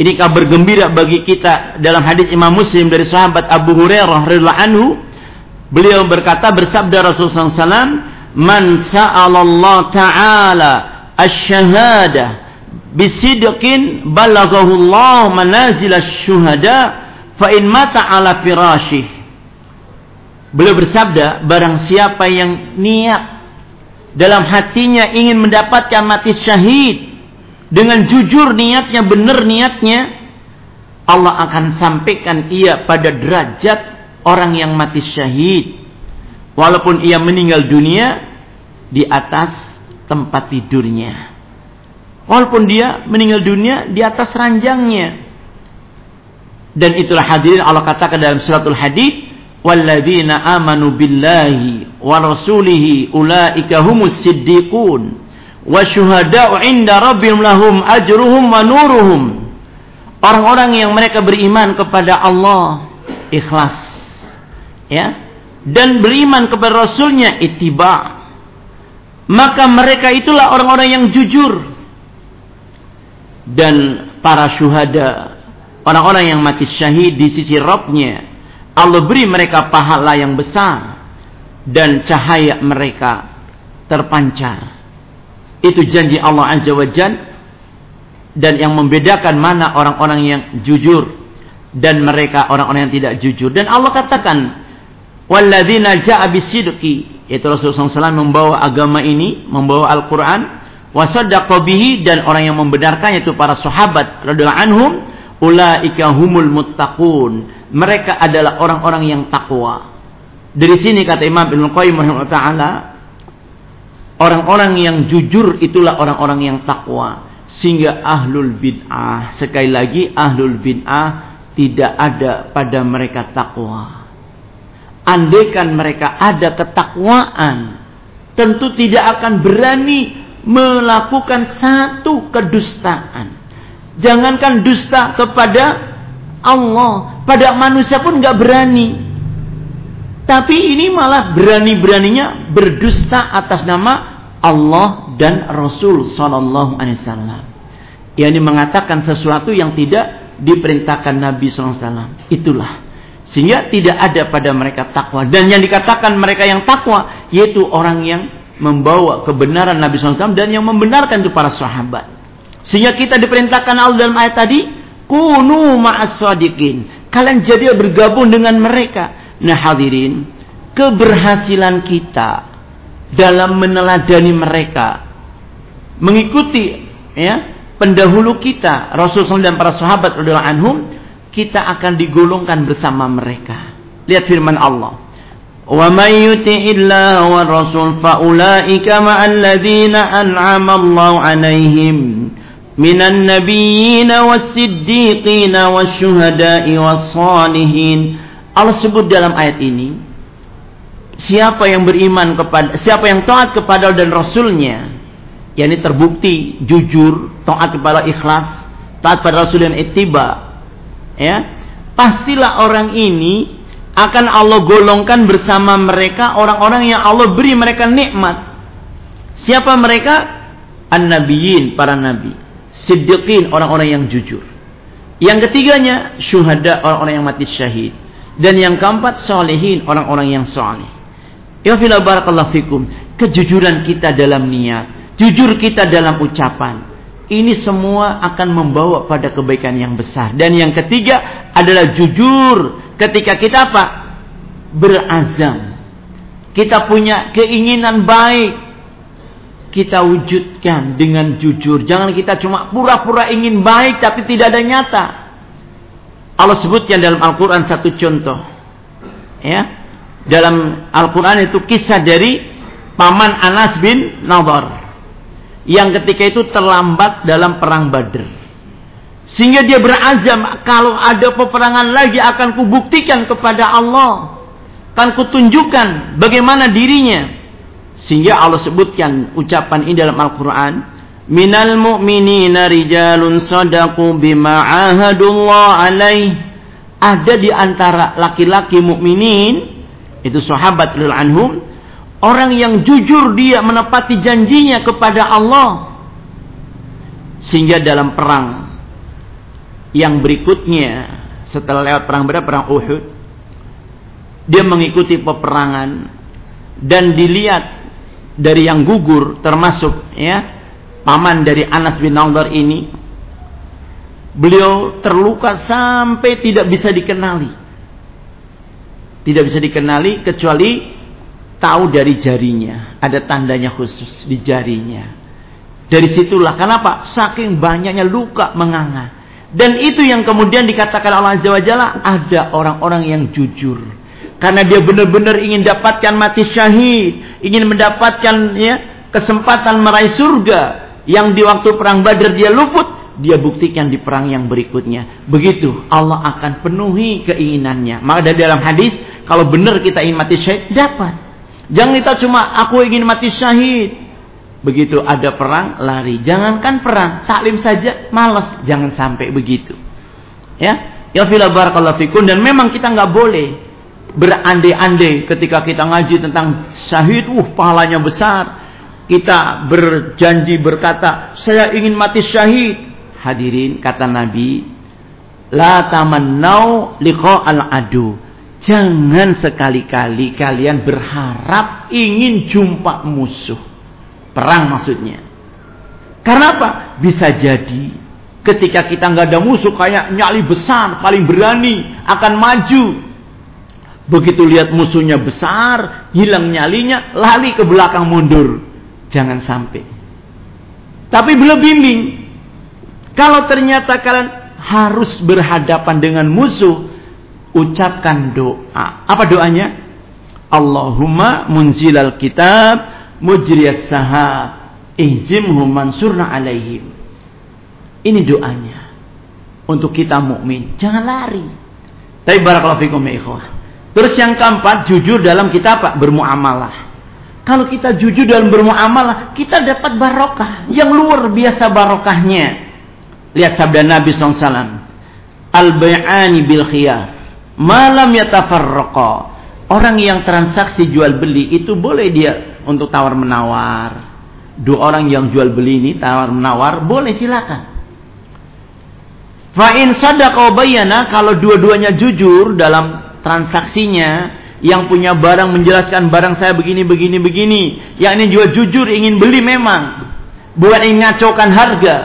Speaker 1: ini kabar gembira bagi kita dalam hadis Imam Muslim dari sahabat Abu Hurairah radhiyallahu anhu beliau berkata bersabda Rasulullah SAW man sa'alallah ta'ala ash-shahada bisidqin balaghahu Allah manazil ash-shuhada fa in mata ala firashih. Beliau bersabda, barang siapa yang niat dalam hatinya ingin mendapatkan mati syahid dengan jujur niatnya, benar niatnya, Allah akan sampaikan ia pada derajat orang yang mati syahid. Walaupun ia meninggal dunia di atas tempat tidurnya. Walaupun dia meninggal dunia di atas ranjangnya. Dan itulah hadirin Allah katakan dalam suratul hadid walladzina amanu billahi wa أولئك ulaika humus siddiqun عند inda rabbihim lahum ajruhum wa nuruhum. Orang-orang yang mereka beriman kepada Allah ikhlas ya dan beriman kepada rasulnya ittiba. Maka mereka itulah orang-orang yang jujur. Dan para syuhada orang-orang yang mati syahid di sisi Rabbnya Allah beri mereka pahala yang besar dan cahaya mereka terpancar. Itu janji Allah Azza wa Jal dan yang membedakan mana orang-orang yang jujur dan mereka orang-orang yang tidak jujur. Dan Allah katakan, "Walladzina ja'a bisidqi" yaitu Rasulullah SAW membawa agama ini, membawa Al-Qur'an, wasaddaqa bihi dan orang yang membenarkannya itu para sahabat radhiyallahu anhum, ulaika humul muttaqun mereka adalah orang-orang yang takwa. Dari sini kata Imam Ibnu Qayyim taala, orang-orang yang jujur itulah orang-orang yang takwa. Sehingga ahlul bid'ah, sekali lagi ahlul bid'ah tidak ada pada mereka takwa. Andaikan mereka ada ketakwaan, tentu tidak akan berani melakukan satu kedustaan. Jangankan dusta kepada Allah, pada manusia pun nggak berani. Tapi ini malah berani-beraninya berdusta atas nama Allah dan Rasul Sallallahu Alaihi Wasallam. yakni mengatakan sesuatu yang tidak diperintahkan Nabi SAW. Itulah. Sehingga tidak ada pada mereka takwa. Dan yang dikatakan mereka yang takwa, yaitu orang yang membawa kebenaran Nabi SAW dan yang membenarkan itu para sahabat. Sehingga kita diperintahkan Allah dalam ayat tadi, kunu ma'as sadiqin. Kalian jadi bergabung dengan mereka. Nah hadirin, keberhasilan kita dalam meneladani mereka, mengikuti ya pendahulu kita, Rasulullah dan para sahabat radhiyallahu anhum, kita akan digolongkan bersama mereka. Lihat firman Allah. Ladzina an'ama Allah minan nabiyyin was-siddiqin wasyuhada'i was-salihin. Allah sebut dalam ayat ini siapa yang beriman kepada siapa yang taat kepada dan rasulnya yakni terbukti jujur taat kepada ikhlas taat pada rasul dan ittiba ya pastilah orang ini akan Allah golongkan bersama mereka orang-orang yang Allah beri mereka nikmat. Siapa mereka? An-nabiyyin, para nabi. Siddiqin, orang-orang yang jujur. Yang ketiganya, syuhada, orang-orang yang mati syahid. Dan yang keempat, solehin, orang-orang yang soleh. Ya fila barakallahu fikum. Kejujuran kita dalam niat. Jujur kita dalam ucapan. Ini semua akan membawa pada kebaikan yang besar. Dan yang ketiga adalah jujur ketika kita apa? Berazam. Kita punya keinginan baik. Kita wujudkan dengan jujur. Jangan kita cuma pura-pura ingin baik tapi tidak ada nyata. Allah sebutkan dalam Al-Quran satu contoh. Ya. Dalam Al-Quran itu kisah dari paman Anas bin Nadar. Yang ketika itu terlambat dalam perang Badr. Sehingga dia berazam, kalau ada peperangan lagi akan kubuktikan kepada Allah. Akan kutunjukkan bagaimana dirinya. Sehingga Allah sebutkan ucapan ini dalam Al-Quran. Minal mu'minina rijalun sadaku bima ahadullah alaih. Ada di antara laki-laki mukminin itu sahabat lil anhum orang yang jujur dia menepati janjinya kepada Allah sehingga dalam perang yang berikutnya setelah lewat perang Badar perang Uhud dia mengikuti peperangan dan dilihat dari yang gugur termasuk ya paman dari Anas bin Nadar ini beliau terluka sampai tidak bisa dikenali. Tidak bisa dikenali kecuali tahu dari jarinya. Ada tandanya khusus di jarinya. Dari situlah kenapa? Saking banyaknya luka menganga. Dan itu yang kemudian dikatakan Allah Azza wa Jalla, ada orang-orang yang jujur. Karena dia benar-benar ingin dapatkan mati syahid, ingin mendapatkan ya kesempatan meraih surga yang di waktu perang Badar dia luput, dia buktikan di perang yang berikutnya. Begitu Allah akan penuhi keinginannya. Maka dari dalam hadis, kalau benar kita ingin mati syahid, dapat. Jangan kita cuma aku ingin mati syahid, Begitu ada perang, lari. Jangankan perang, taklim saja malas. Jangan sampai begitu. Ya, ya fikun dan memang kita nggak boleh berandai-andai ketika kita ngaji tentang syahid, uh pahalanya besar. Kita berjanji berkata, saya ingin mati syahid. Hadirin kata Nabi, la tamannau liqa al-adu. Jangan sekali-kali kalian berharap ingin jumpa musuh. Perang maksudnya. Karena apa? Bisa jadi ketika kita nggak ada musuh kayak nyali besar, paling berani, akan maju. Begitu lihat musuhnya besar, hilang nyalinya, lari ke belakang mundur. Jangan sampai. Tapi belum bimbing. Kalau ternyata kalian harus berhadapan dengan musuh, ucapkan doa. Apa doanya? Allahumma munzilal kitab mujriyas sahab ihzimhum mansurna alaihim ini doanya untuk kita mukmin jangan lari tapi barakallahu fikum ya ikhwah terus yang keempat jujur dalam kita apa? Bermuamalah. Kalau kita jujur dalam bermuamalah kita dapat barokah yang luar biasa barokahnya. Lihat sabda Nabi SAW al-bay'ani bil khiyar. Malam yatafarraqa. Orang yang transaksi jual beli itu boleh dia untuk tawar menawar. Dua orang yang jual beli ini tawar menawar boleh silakan. Fa'in sadaqa bayana kalau dua-duanya jujur dalam transaksinya, yang punya barang menjelaskan barang saya begini begini begini, yang ini juga jujur ingin beli memang, bukan ingin ngacaukan harga.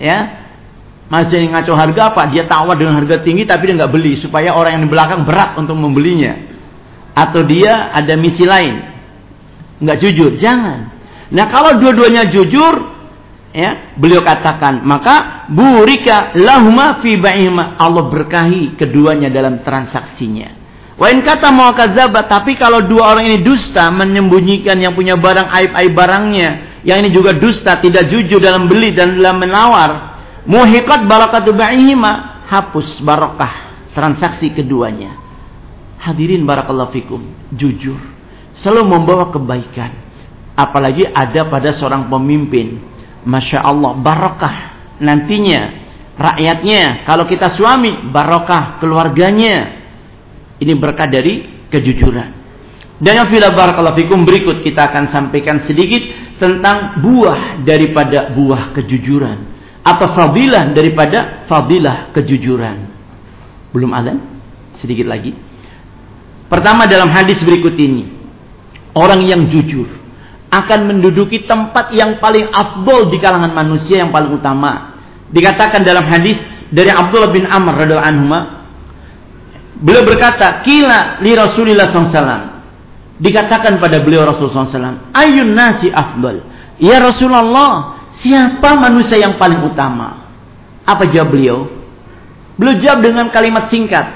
Speaker 1: Ya. Masih ngaco harga apa? Dia tawar dengan harga tinggi tapi dia nggak beli supaya orang yang di belakang berat untuk membelinya. Atau dia ada misi lain. Nggak jujur, jangan. Nah, kalau dua-duanya jujur, ya beliau katakan maka burika lahuma fi ba'ihima Allah berkahi keduanya dalam transaksinya. Wa in kata mau kadzaba tapi kalau dua orang ini dusta menyembunyikan yang punya barang aib-aib barangnya yang ini juga dusta tidak jujur dalam beli dan dalam menawar muhiqat barakatu ba'ihima hapus barakah transaksi keduanya. Hadirin barakallahu fikum jujur selalu membawa kebaikan. Apalagi ada pada seorang pemimpin Masya Allah barokah. Nantinya rakyatnya kalau kita suami barokah keluarganya. Ini berkah dari kejujuran. Dan yang fila barakallahu fikum berikut kita akan sampaikan sedikit tentang buah daripada buah kejujuran. Atau fadilah daripada fadilah kejujuran. Belum ada sedikit lagi. Pertama dalam hadis berikut ini. Orang yang jujur akan menduduki tempat yang paling afdol di kalangan manusia yang paling utama. Dikatakan dalam hadis dari Abdullah bin Amr radhiallahu anhu beliau berkata, "Kila li Rasulillah SAW." Dikatakan pada beliau Rasulullah SAW, "Ayun nasi afdol?" Ya Rasulullah, siapa manusia yang paling utama? Apa jawab beliau? Beliau jawab dengan kalimat singkat,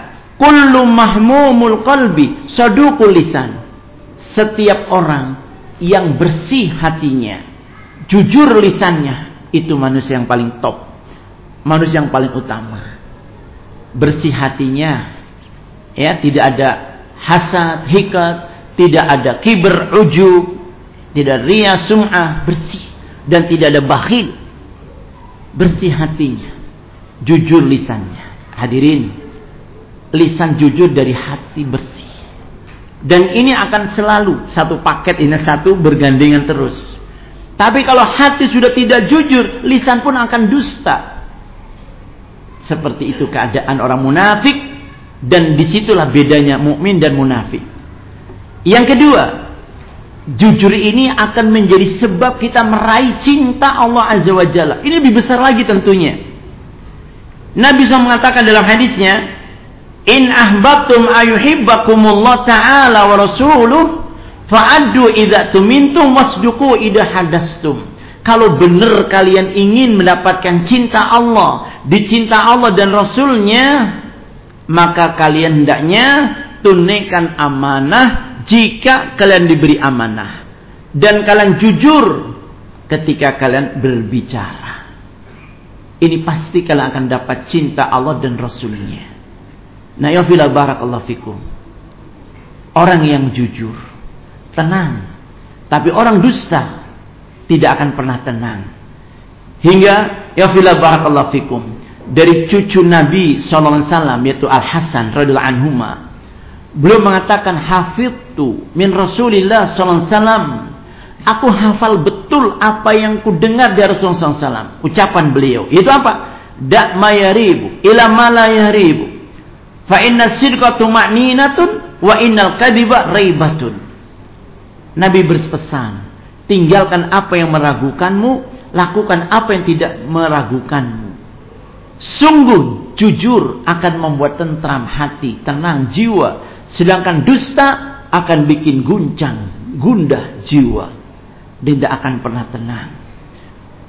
Speaker 1: "Kullu mahmumul qalbi saduqul lisan." Setiap orang yang bersih hatinya, jujur lisannya, itu manusia yang paling top. Manusia yang paling utama. Bersih hatinya, ya tidak ada hasad, hikat, tidak ada kiber, ujub, tidak ria, sum'ah, bersih dan tidak ada bakhil. Bersih hatinya, jujur lisannya. Hadirin, lisan jujur dari hati bersih. Dan ini akan selalu satu paket ini satu bergandengan terus. Tapi kalau hati sudah tidak jujur, lisan pun akan dusta. Seperti itu keadaan orang munafik dan di situlah bedanya mukmin dan munafik. Yang kedua, jujur ini akan menjadi sebab kita meraih cinta Allah Azza wa Jalla. Ini lebih besar lagi tentunya. Nabi SAW mengatakan dalam hadisnya, In ahbabtum ayuhibbakumullah ta'ala wa rasuluh fa'addu idza tumintum wasduqu idza hadastum. Kalau benar kalian ingin mendapatkan cinta Allah, dicinta Allah dan Rasulnya, maka kalian hendaknya tunaikan amanah jika kalian diberi amanah. Dan kalian jujur ketika kalian berbicara. Ini pasti kalian akan dapat cinta Allah dan Rasulnya. Nah, ya fila barakallahu fikum. Orang yang jujur, tenang. Tapi orang dusta tidak akan pernah tenang. Hingga ya fila barakallahu fikum. Dari cucu Nabi SAW yaitu Al-Hasan radhiyallahu anhuma. Beliau mengatakan hafidtu min Rasulillah SAW. Aku hafal betul apa yang ku dengar dari Rasulullah SAW. Ucapan beliau. Itu apa? Da ma yaribu ila ma la yaribu Fa inna sidqa tuma'ninatun wa innal kadhiba raibatun. Nabi berpesan, tinggalkan apa yang meragukanmu, lakukan apa yang tidak meragukanmu. Sungguh jujur akan membuat tentram hati, tenang jiwa, sedangkan dusta akan bikin guncang, gundah jiwa. Tidak akan pernah tenang.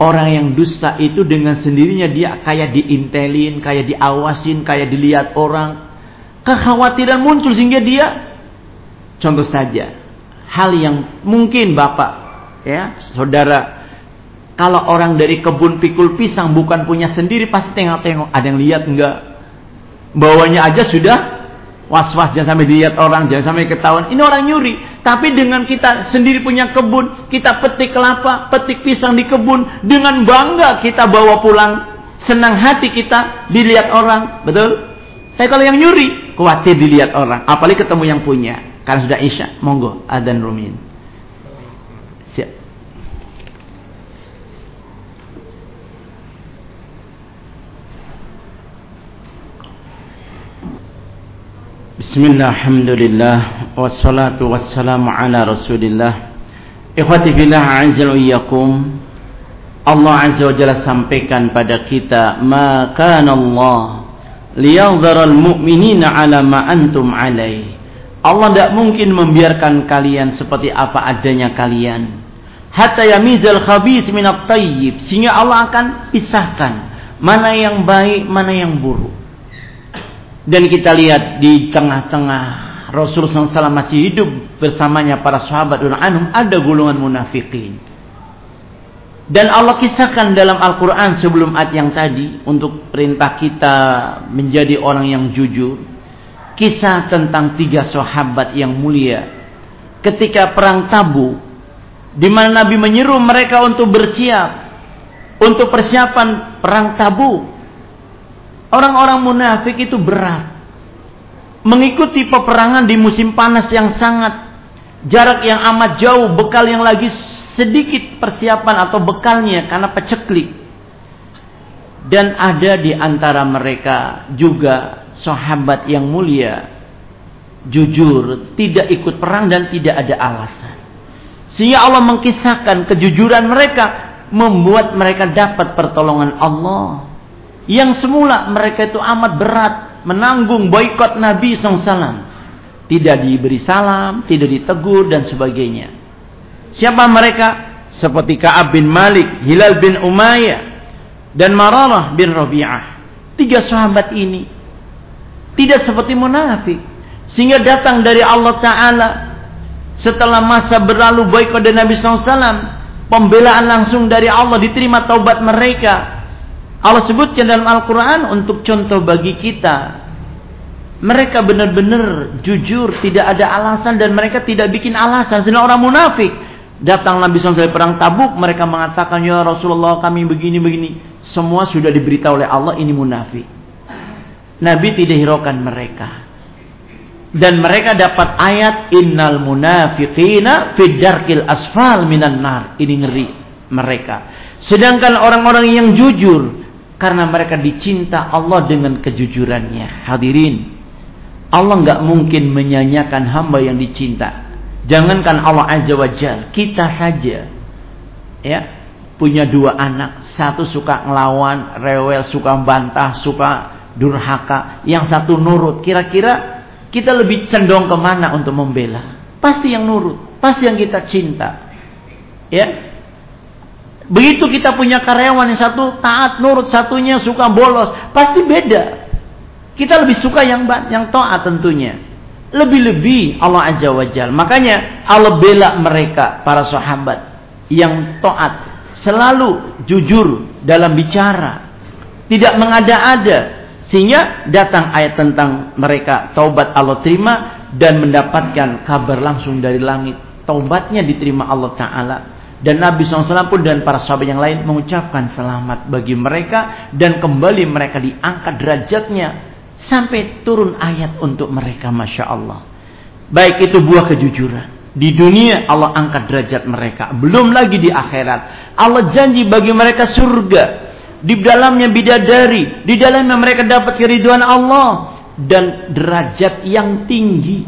Speaker 1: Orang yang dusta itu dengan sendirinya dia kayak diintelin, kayak diawasin, kayak dilihat orang, kekhawatiran muncul sehingga dia contoh saja hal yang mungkin Bapak ya saudara kalau orang dari kebun pikul pisang bukan punya sendiri pasti tengok-tengok ada yang lihat enggak? Bawanya aja sudah was-was jangan sampai dilihat orang jangan sampai ketahuan. Ini orang nyuri tapi dengan kita sendiri punya kebun kita petik kelapa petik pisang di kebun dengan bangga kita bawa pulang senang hati kita dilihat orang betul tapi kalau yang nyuri, khawatir dilihat orang. Apalagi ketemu yang punya. Karena sudah isya, monggo adzan rumin. Siap. Bismillah, alhamdulillah, wassalatu wassalamu ala rasulillah. Ikhwati fillah, azza Allah azza wa jalla sampaikan pada kita, maka Allah liyadharal mu'minina ala ma antum alaih. Allah tidak mungkin membiarkan kalian seperti apa adanya kalian. Hatta yamizal khabis minat tayyib. Sehingga Allah akan pisahkan Mana yang baik, mana yang buruk. Dan kita lihat di tengah-tengah Rasulullah SAW masih hidup bersamanya para sahabat dan anhum ada golongan munafikin. Dan Allah kisahkan dalam Al-Quran sebelum ayat yang tadi untuk perintah kita menjadi orang yang jujur. Kisah tentang tiga sahabat yang mulia. Ketika perang tabu, di mana Nabi menyeru mereka untuk bersiap untuk persiapan perang tabu Orang-orang munafik itu berat. Mengikuti peperangan di musim panas yang sangat jarak yang amat jauh, bekal yang lagi sedikit persiapan atau bekalnya karena peceklik. Dan ada di antara mereka juga sahabat yang mulia, jujur, tidak ikut perang dan tidak ada alasan. Sehingga Allah mengkisahkan kejujuran mereka membuat mereka dapat pertolongan Allah yang semula mereka itu amat berat menanggung boikot Nabi SAW. Tidak diberi salam, tidak ditegur dan sebagainya. Siapa mereka? Seperti Ka'ab bin Malik, Hilal bin Umayyah, dan Mararah bin Rabi'ah. Tiga sahabat ini tidak seperti munafik. Sehingga datang dari Allah Ta'ala setelah masa berlalu boikot dari Nabi SAW. Pembelaan langsung dari Allah diterima taubat mereka Allah sebutkan dalam Al-Quran untuk contoh bagi kita. Mereka benar-benar jujur, tidak ada alasan dan mereka tidak bikin alasan. Sedang orang munafik. Datang Nabi SAW perang tabuk, mereka mengatakan, Ya Rasulullah kami begini-begini. Semua sudah diberitahu oleh Allah, ini munafik. Nabi tidak hiraukan mereka. Dan mereka dapat ayat, Innal munafiqina fiddarkil asfal minan nar. Ini ngeri mereka. Sedangkan orang-orang yang jujur, karena mereka dicinta Allah dengan kejujurannya. Hadirin, Allah nggak mungkin menyanyikan hamba yang dicinta. Jangankan Allah Azza wa Jal, kita saja ya punya dua anak, satu suka ngelawan, rewel, suka bantah, suka durhaka, yang satu nurut. Kira-kira kita lebih cenderung ke mana untuk membela? Pasti yang nurut, pasti yang kita cinta. Ya, Begitu kita punya karyawan yang satu taat nurut, satunya suka bolos, pasti beda. Kita lebih suka yang yang taat tentunya. Lebih-lebih Allah Azza wa Jal. Makanya Allah bela mereka para sahabat yang taat, selalu jujur dalam bicara, tidak mengada-ada. Sehingga datang ayat tentang mereka taubat Allah terima dan mendapatkan kabar langsung dari langit. Taubatnya diterima Allah Ta'ala dan Nabi SAW pun dan para sahabat yang lain mengucapkan selamat bagi mereka. Dan kembali mereka diangkat derajatnya. Sampai turun ayat untuk mereka. Masya Allah. Baik itu buah kejujuran. Di dunia Allah angkat derajat mereka. Belum lagi di akhirat. Allah janji bagi mereka surga. Di dalamnya bidadari. Di dalamnya mereka dapat keriduan Allah. Dan derajat yang tinggi.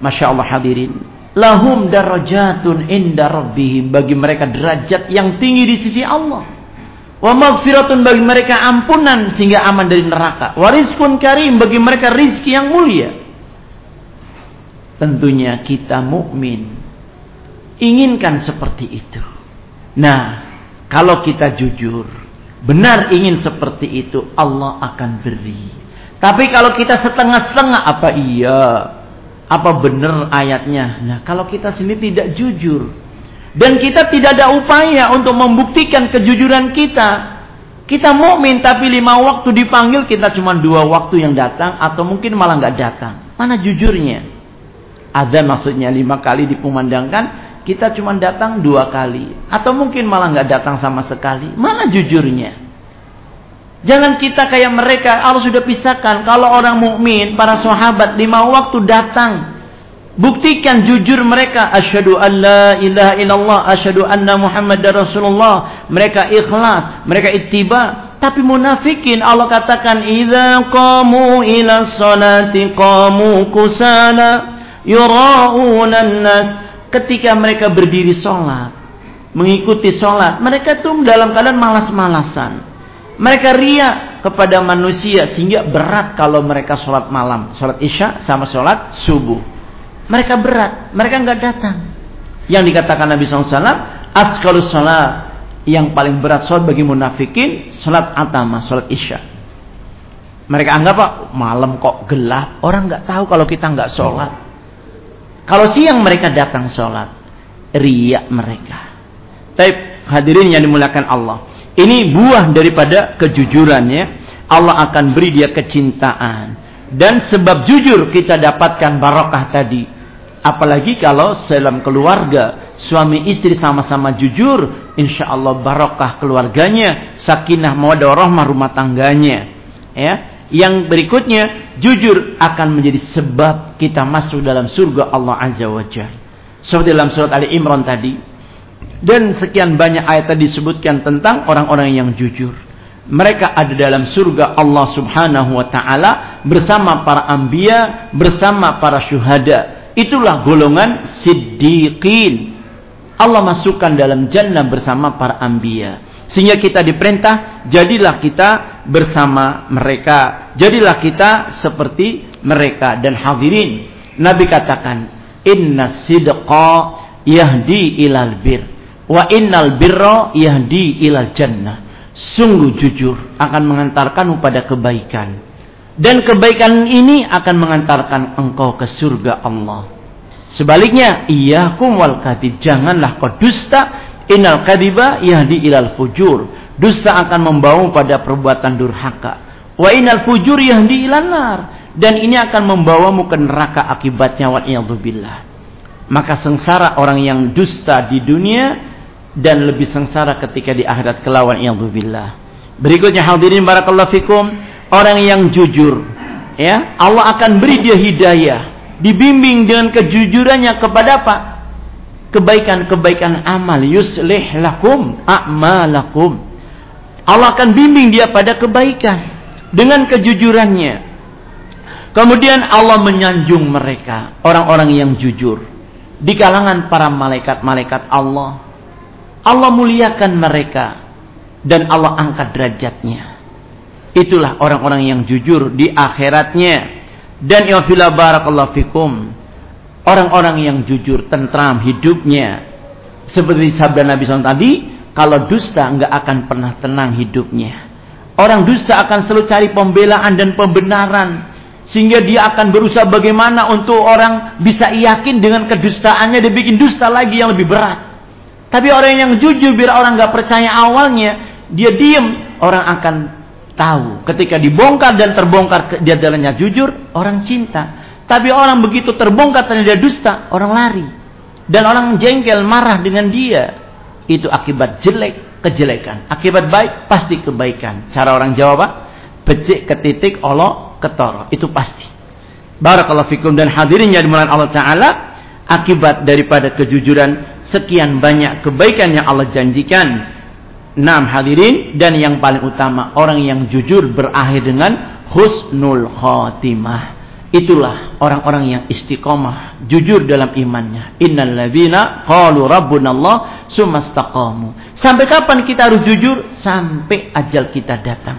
Speaker 1: Masya Allah hadirin lahum darajatun inda rabbihim bagi mereka derajat yang tinggi di sisi Allah wa maghfiratun bagi mereka ampunan sehingga aman dari neraka. Wa rizqun karim bagi mereka rizki yang mulia. Tentunya kita mukmin inginkan seperti itu. Nah kalau kita jujur benar ingin seperti itu Allah akan beri. Tapi kalau kita setengah-setengah apa iya? Apa benar ayatnya? Nah, kalau kita sendiri tidak jujur dan kita tidak ada upaya untuk membuktikan kejujuran kita, kita mukmin tapi lima waktu dipanggil kita cuma dua waktu yang datang atau mungkin malah nggak datang. Mana jujurnya? Ada maksudnya lima kali dikumandangkan, kita cuma datang dua kali atau mungkin malah nggak datang sama sekali. Mana jujurnya? Jangan kita kayak mereka. Allah sudah pisahkan. Kalau orang mukmin, para sahabat lima waktu datang. Buktikan jujur mereka. Asyhadu an la ilaha illallah. Asyhadu anna Muhammad Rasulullah. Mereka ikhlas. Mereka ittiba. Tapi munafikin Allah katakan idza qamu ila salati qamu kusala yura'una nas ketika mereka berdiri salat mengikuti salat mereka tuh dalam keadaan malas-malasan. Mereka ria kepada manusia sehingga berat kalau mereka sholat malam, sholat isya sama sholat subuh. Mereka berat, mereka nggak datang. Yang dikatakan Nabi SAW, askalus sholat yang paling berat sholat bagi munafikin sholat atama sholat isya. Mereka anggap pak malam kok gelap? Orang nggak tahu kalau kita nggak sholat kalau siang mereka datang sholat riak mereka. Tapi hadirin yang dimuliakan Allah ini buah daripada kejujurannya. Allah akan beri dia kecintaan. Dan sebab jujur kita dapatkan barokah tadi apalagi kalau dalam keluarga suami istri sama-sama jujur, insya Allah barokah keluarganya, sakinah mawadah rahmah rumah tangganya. Ya, yang berikutnya jujur akan menjadi sebab kita masuk dalam surga Allah Azza wa. Seperti dalam surat Ali Imran tadi. Dan sekian banyak ayat tadi disebutkan tentang orang-orang yang jujur. Mereka ada dalam surga Allah Subhanahu wa taala bersama para anbiya, bersama para syuhada. Itulah golongan siddiqin Allah masukkan dalam jannah bersama para anbiya. Sehingga kita diperintah, jadilah kita bersama mereka. Jadilah kita seperti mereka. Dan hadirin, Nabi katakan, Inna sidqa yahdi ilal bir. Wa innal birra yahdi ilal jannah. Sungguh jujur akan mengantarkanmu pada kebaikan. Dan kebaikan ini akan mengantarkan engkau ke surga Allah. Sebaliknya, iyyakum wal kadhib. Janganlah kau dusta. Innal kadhiba yahdi ilal fujur. Dusta akan membawa pada perbuatan durhaka. Wa innal fujur yahdi ilal nar. Dan ini akan membawamu ke neraka akibatnya wa billah. Maka sengsara orang yang dusta di dunia dan lebih sengsara ketika di akhirat kelawan billah. Berikutnya hadirin barakallahu fikum, orang yang jujur ya, Allah akan beri dia hidayah dibimbing dengan kejujurannya kepada apa? Kebaikan-kebaikan amal. Yuslih lakum a'malakum. Allah akan bimbing dia pada kebaikan. Dengan kejujurannya. Kemudian Allah menyanjung mereka. Orang-orang yang jujur. Di kalangan para malaikat-malaikat Allah. Allah muliakan mereka. Dan Allah angkat derajatnya. Itulah orang-orang yang jujur di akhiratnya dan ya fila barakallahu fikum. Orang-orang yang jujur, tentram hidupnya. Seperti sabda Nabi SAW tadi, kalau dusta enggak akan pernah tenang hidupnya. Orang dusta akan selalu cari pembelaan dan pembenaran. Sehingga dia akan berusaha bagaimana untuk orang bisa yakin dengan kedustaannya. Dia bikin dusta lagi yang lebih berat. Tapi orang yang jujur, biar orang nggak percaya awalnya, dia diem, orang akan tahu. Ketika dibongkar dan terbongkar dia dalamnya jujur, orang cinta. Tapi orang begitu terbongkar ternyata dia dusta, orang lari. Dan orang jengkel, marah dengan dia. Itu akibat jelek, kejelekan. Akibat baik, pasti kebaikan. Cara orang Jawa Pak, becik ke titik, olok ketoro. Itu pasti. Barakallahu fikum dan hadirin yang dimulai Allah Ta'ala. Akibat daripada kejujuran, sekian banyak kebaikan yang Allah janjikan Enam hadirin dan yang paling utama orang yang jujur berakhir dengan husnul khotimah. Itulah orang-orang yang istiqomah, jujur dalam imannya. Innal ladzina qalu rabbunallah sumastaqamu. Sampai kapan kita harus jujur? Sampai ajal kita datang.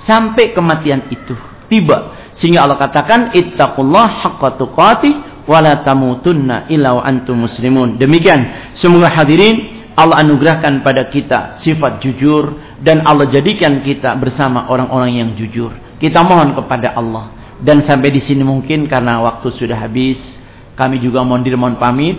Speaker 1: Sampai kematian itu tiba. Sehingga Allah katakan ittaqullah haqqa tuqatih wa la tamutunna illa wa antum muslimun. Demikian semoga hadirin Allah anugerahkan pada kita sifat jujur dan Allah jadikan kita bersama orang-orang yang jujur. Kita mohon kepada Allah dan sampai di sini mungkin karena waktu sudah habis, kami juga mohon diri mohon pamit.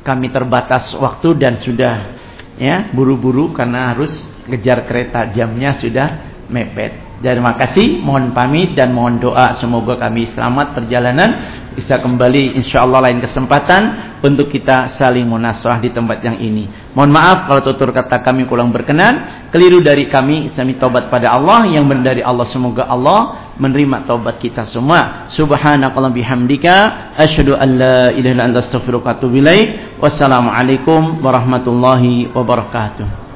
Speaker 1: Kami terbatas waktu dan sudah ya buru-buru karena harus kejar kereta jamnya sudah mepet. Terima kasih, mohon pamit dan mohon doa semoga kami selamat perjalanan bisa kembali insyaallah lain kesempatan untuk kita saling munaswah di tempat yang ini. Mohon maaf kalau tutur kata kami kurang berkenan, keliru dari kami, kami tobat pada Allah yang benar dari Allah. Semoga Allah menerima tobat kita semua. Subhanakallah bihamdika, asyhadu an la ilaha illa anta astaghfiruka wa atubu. Wassalamualaikum warahmatullahi wabarakatuh.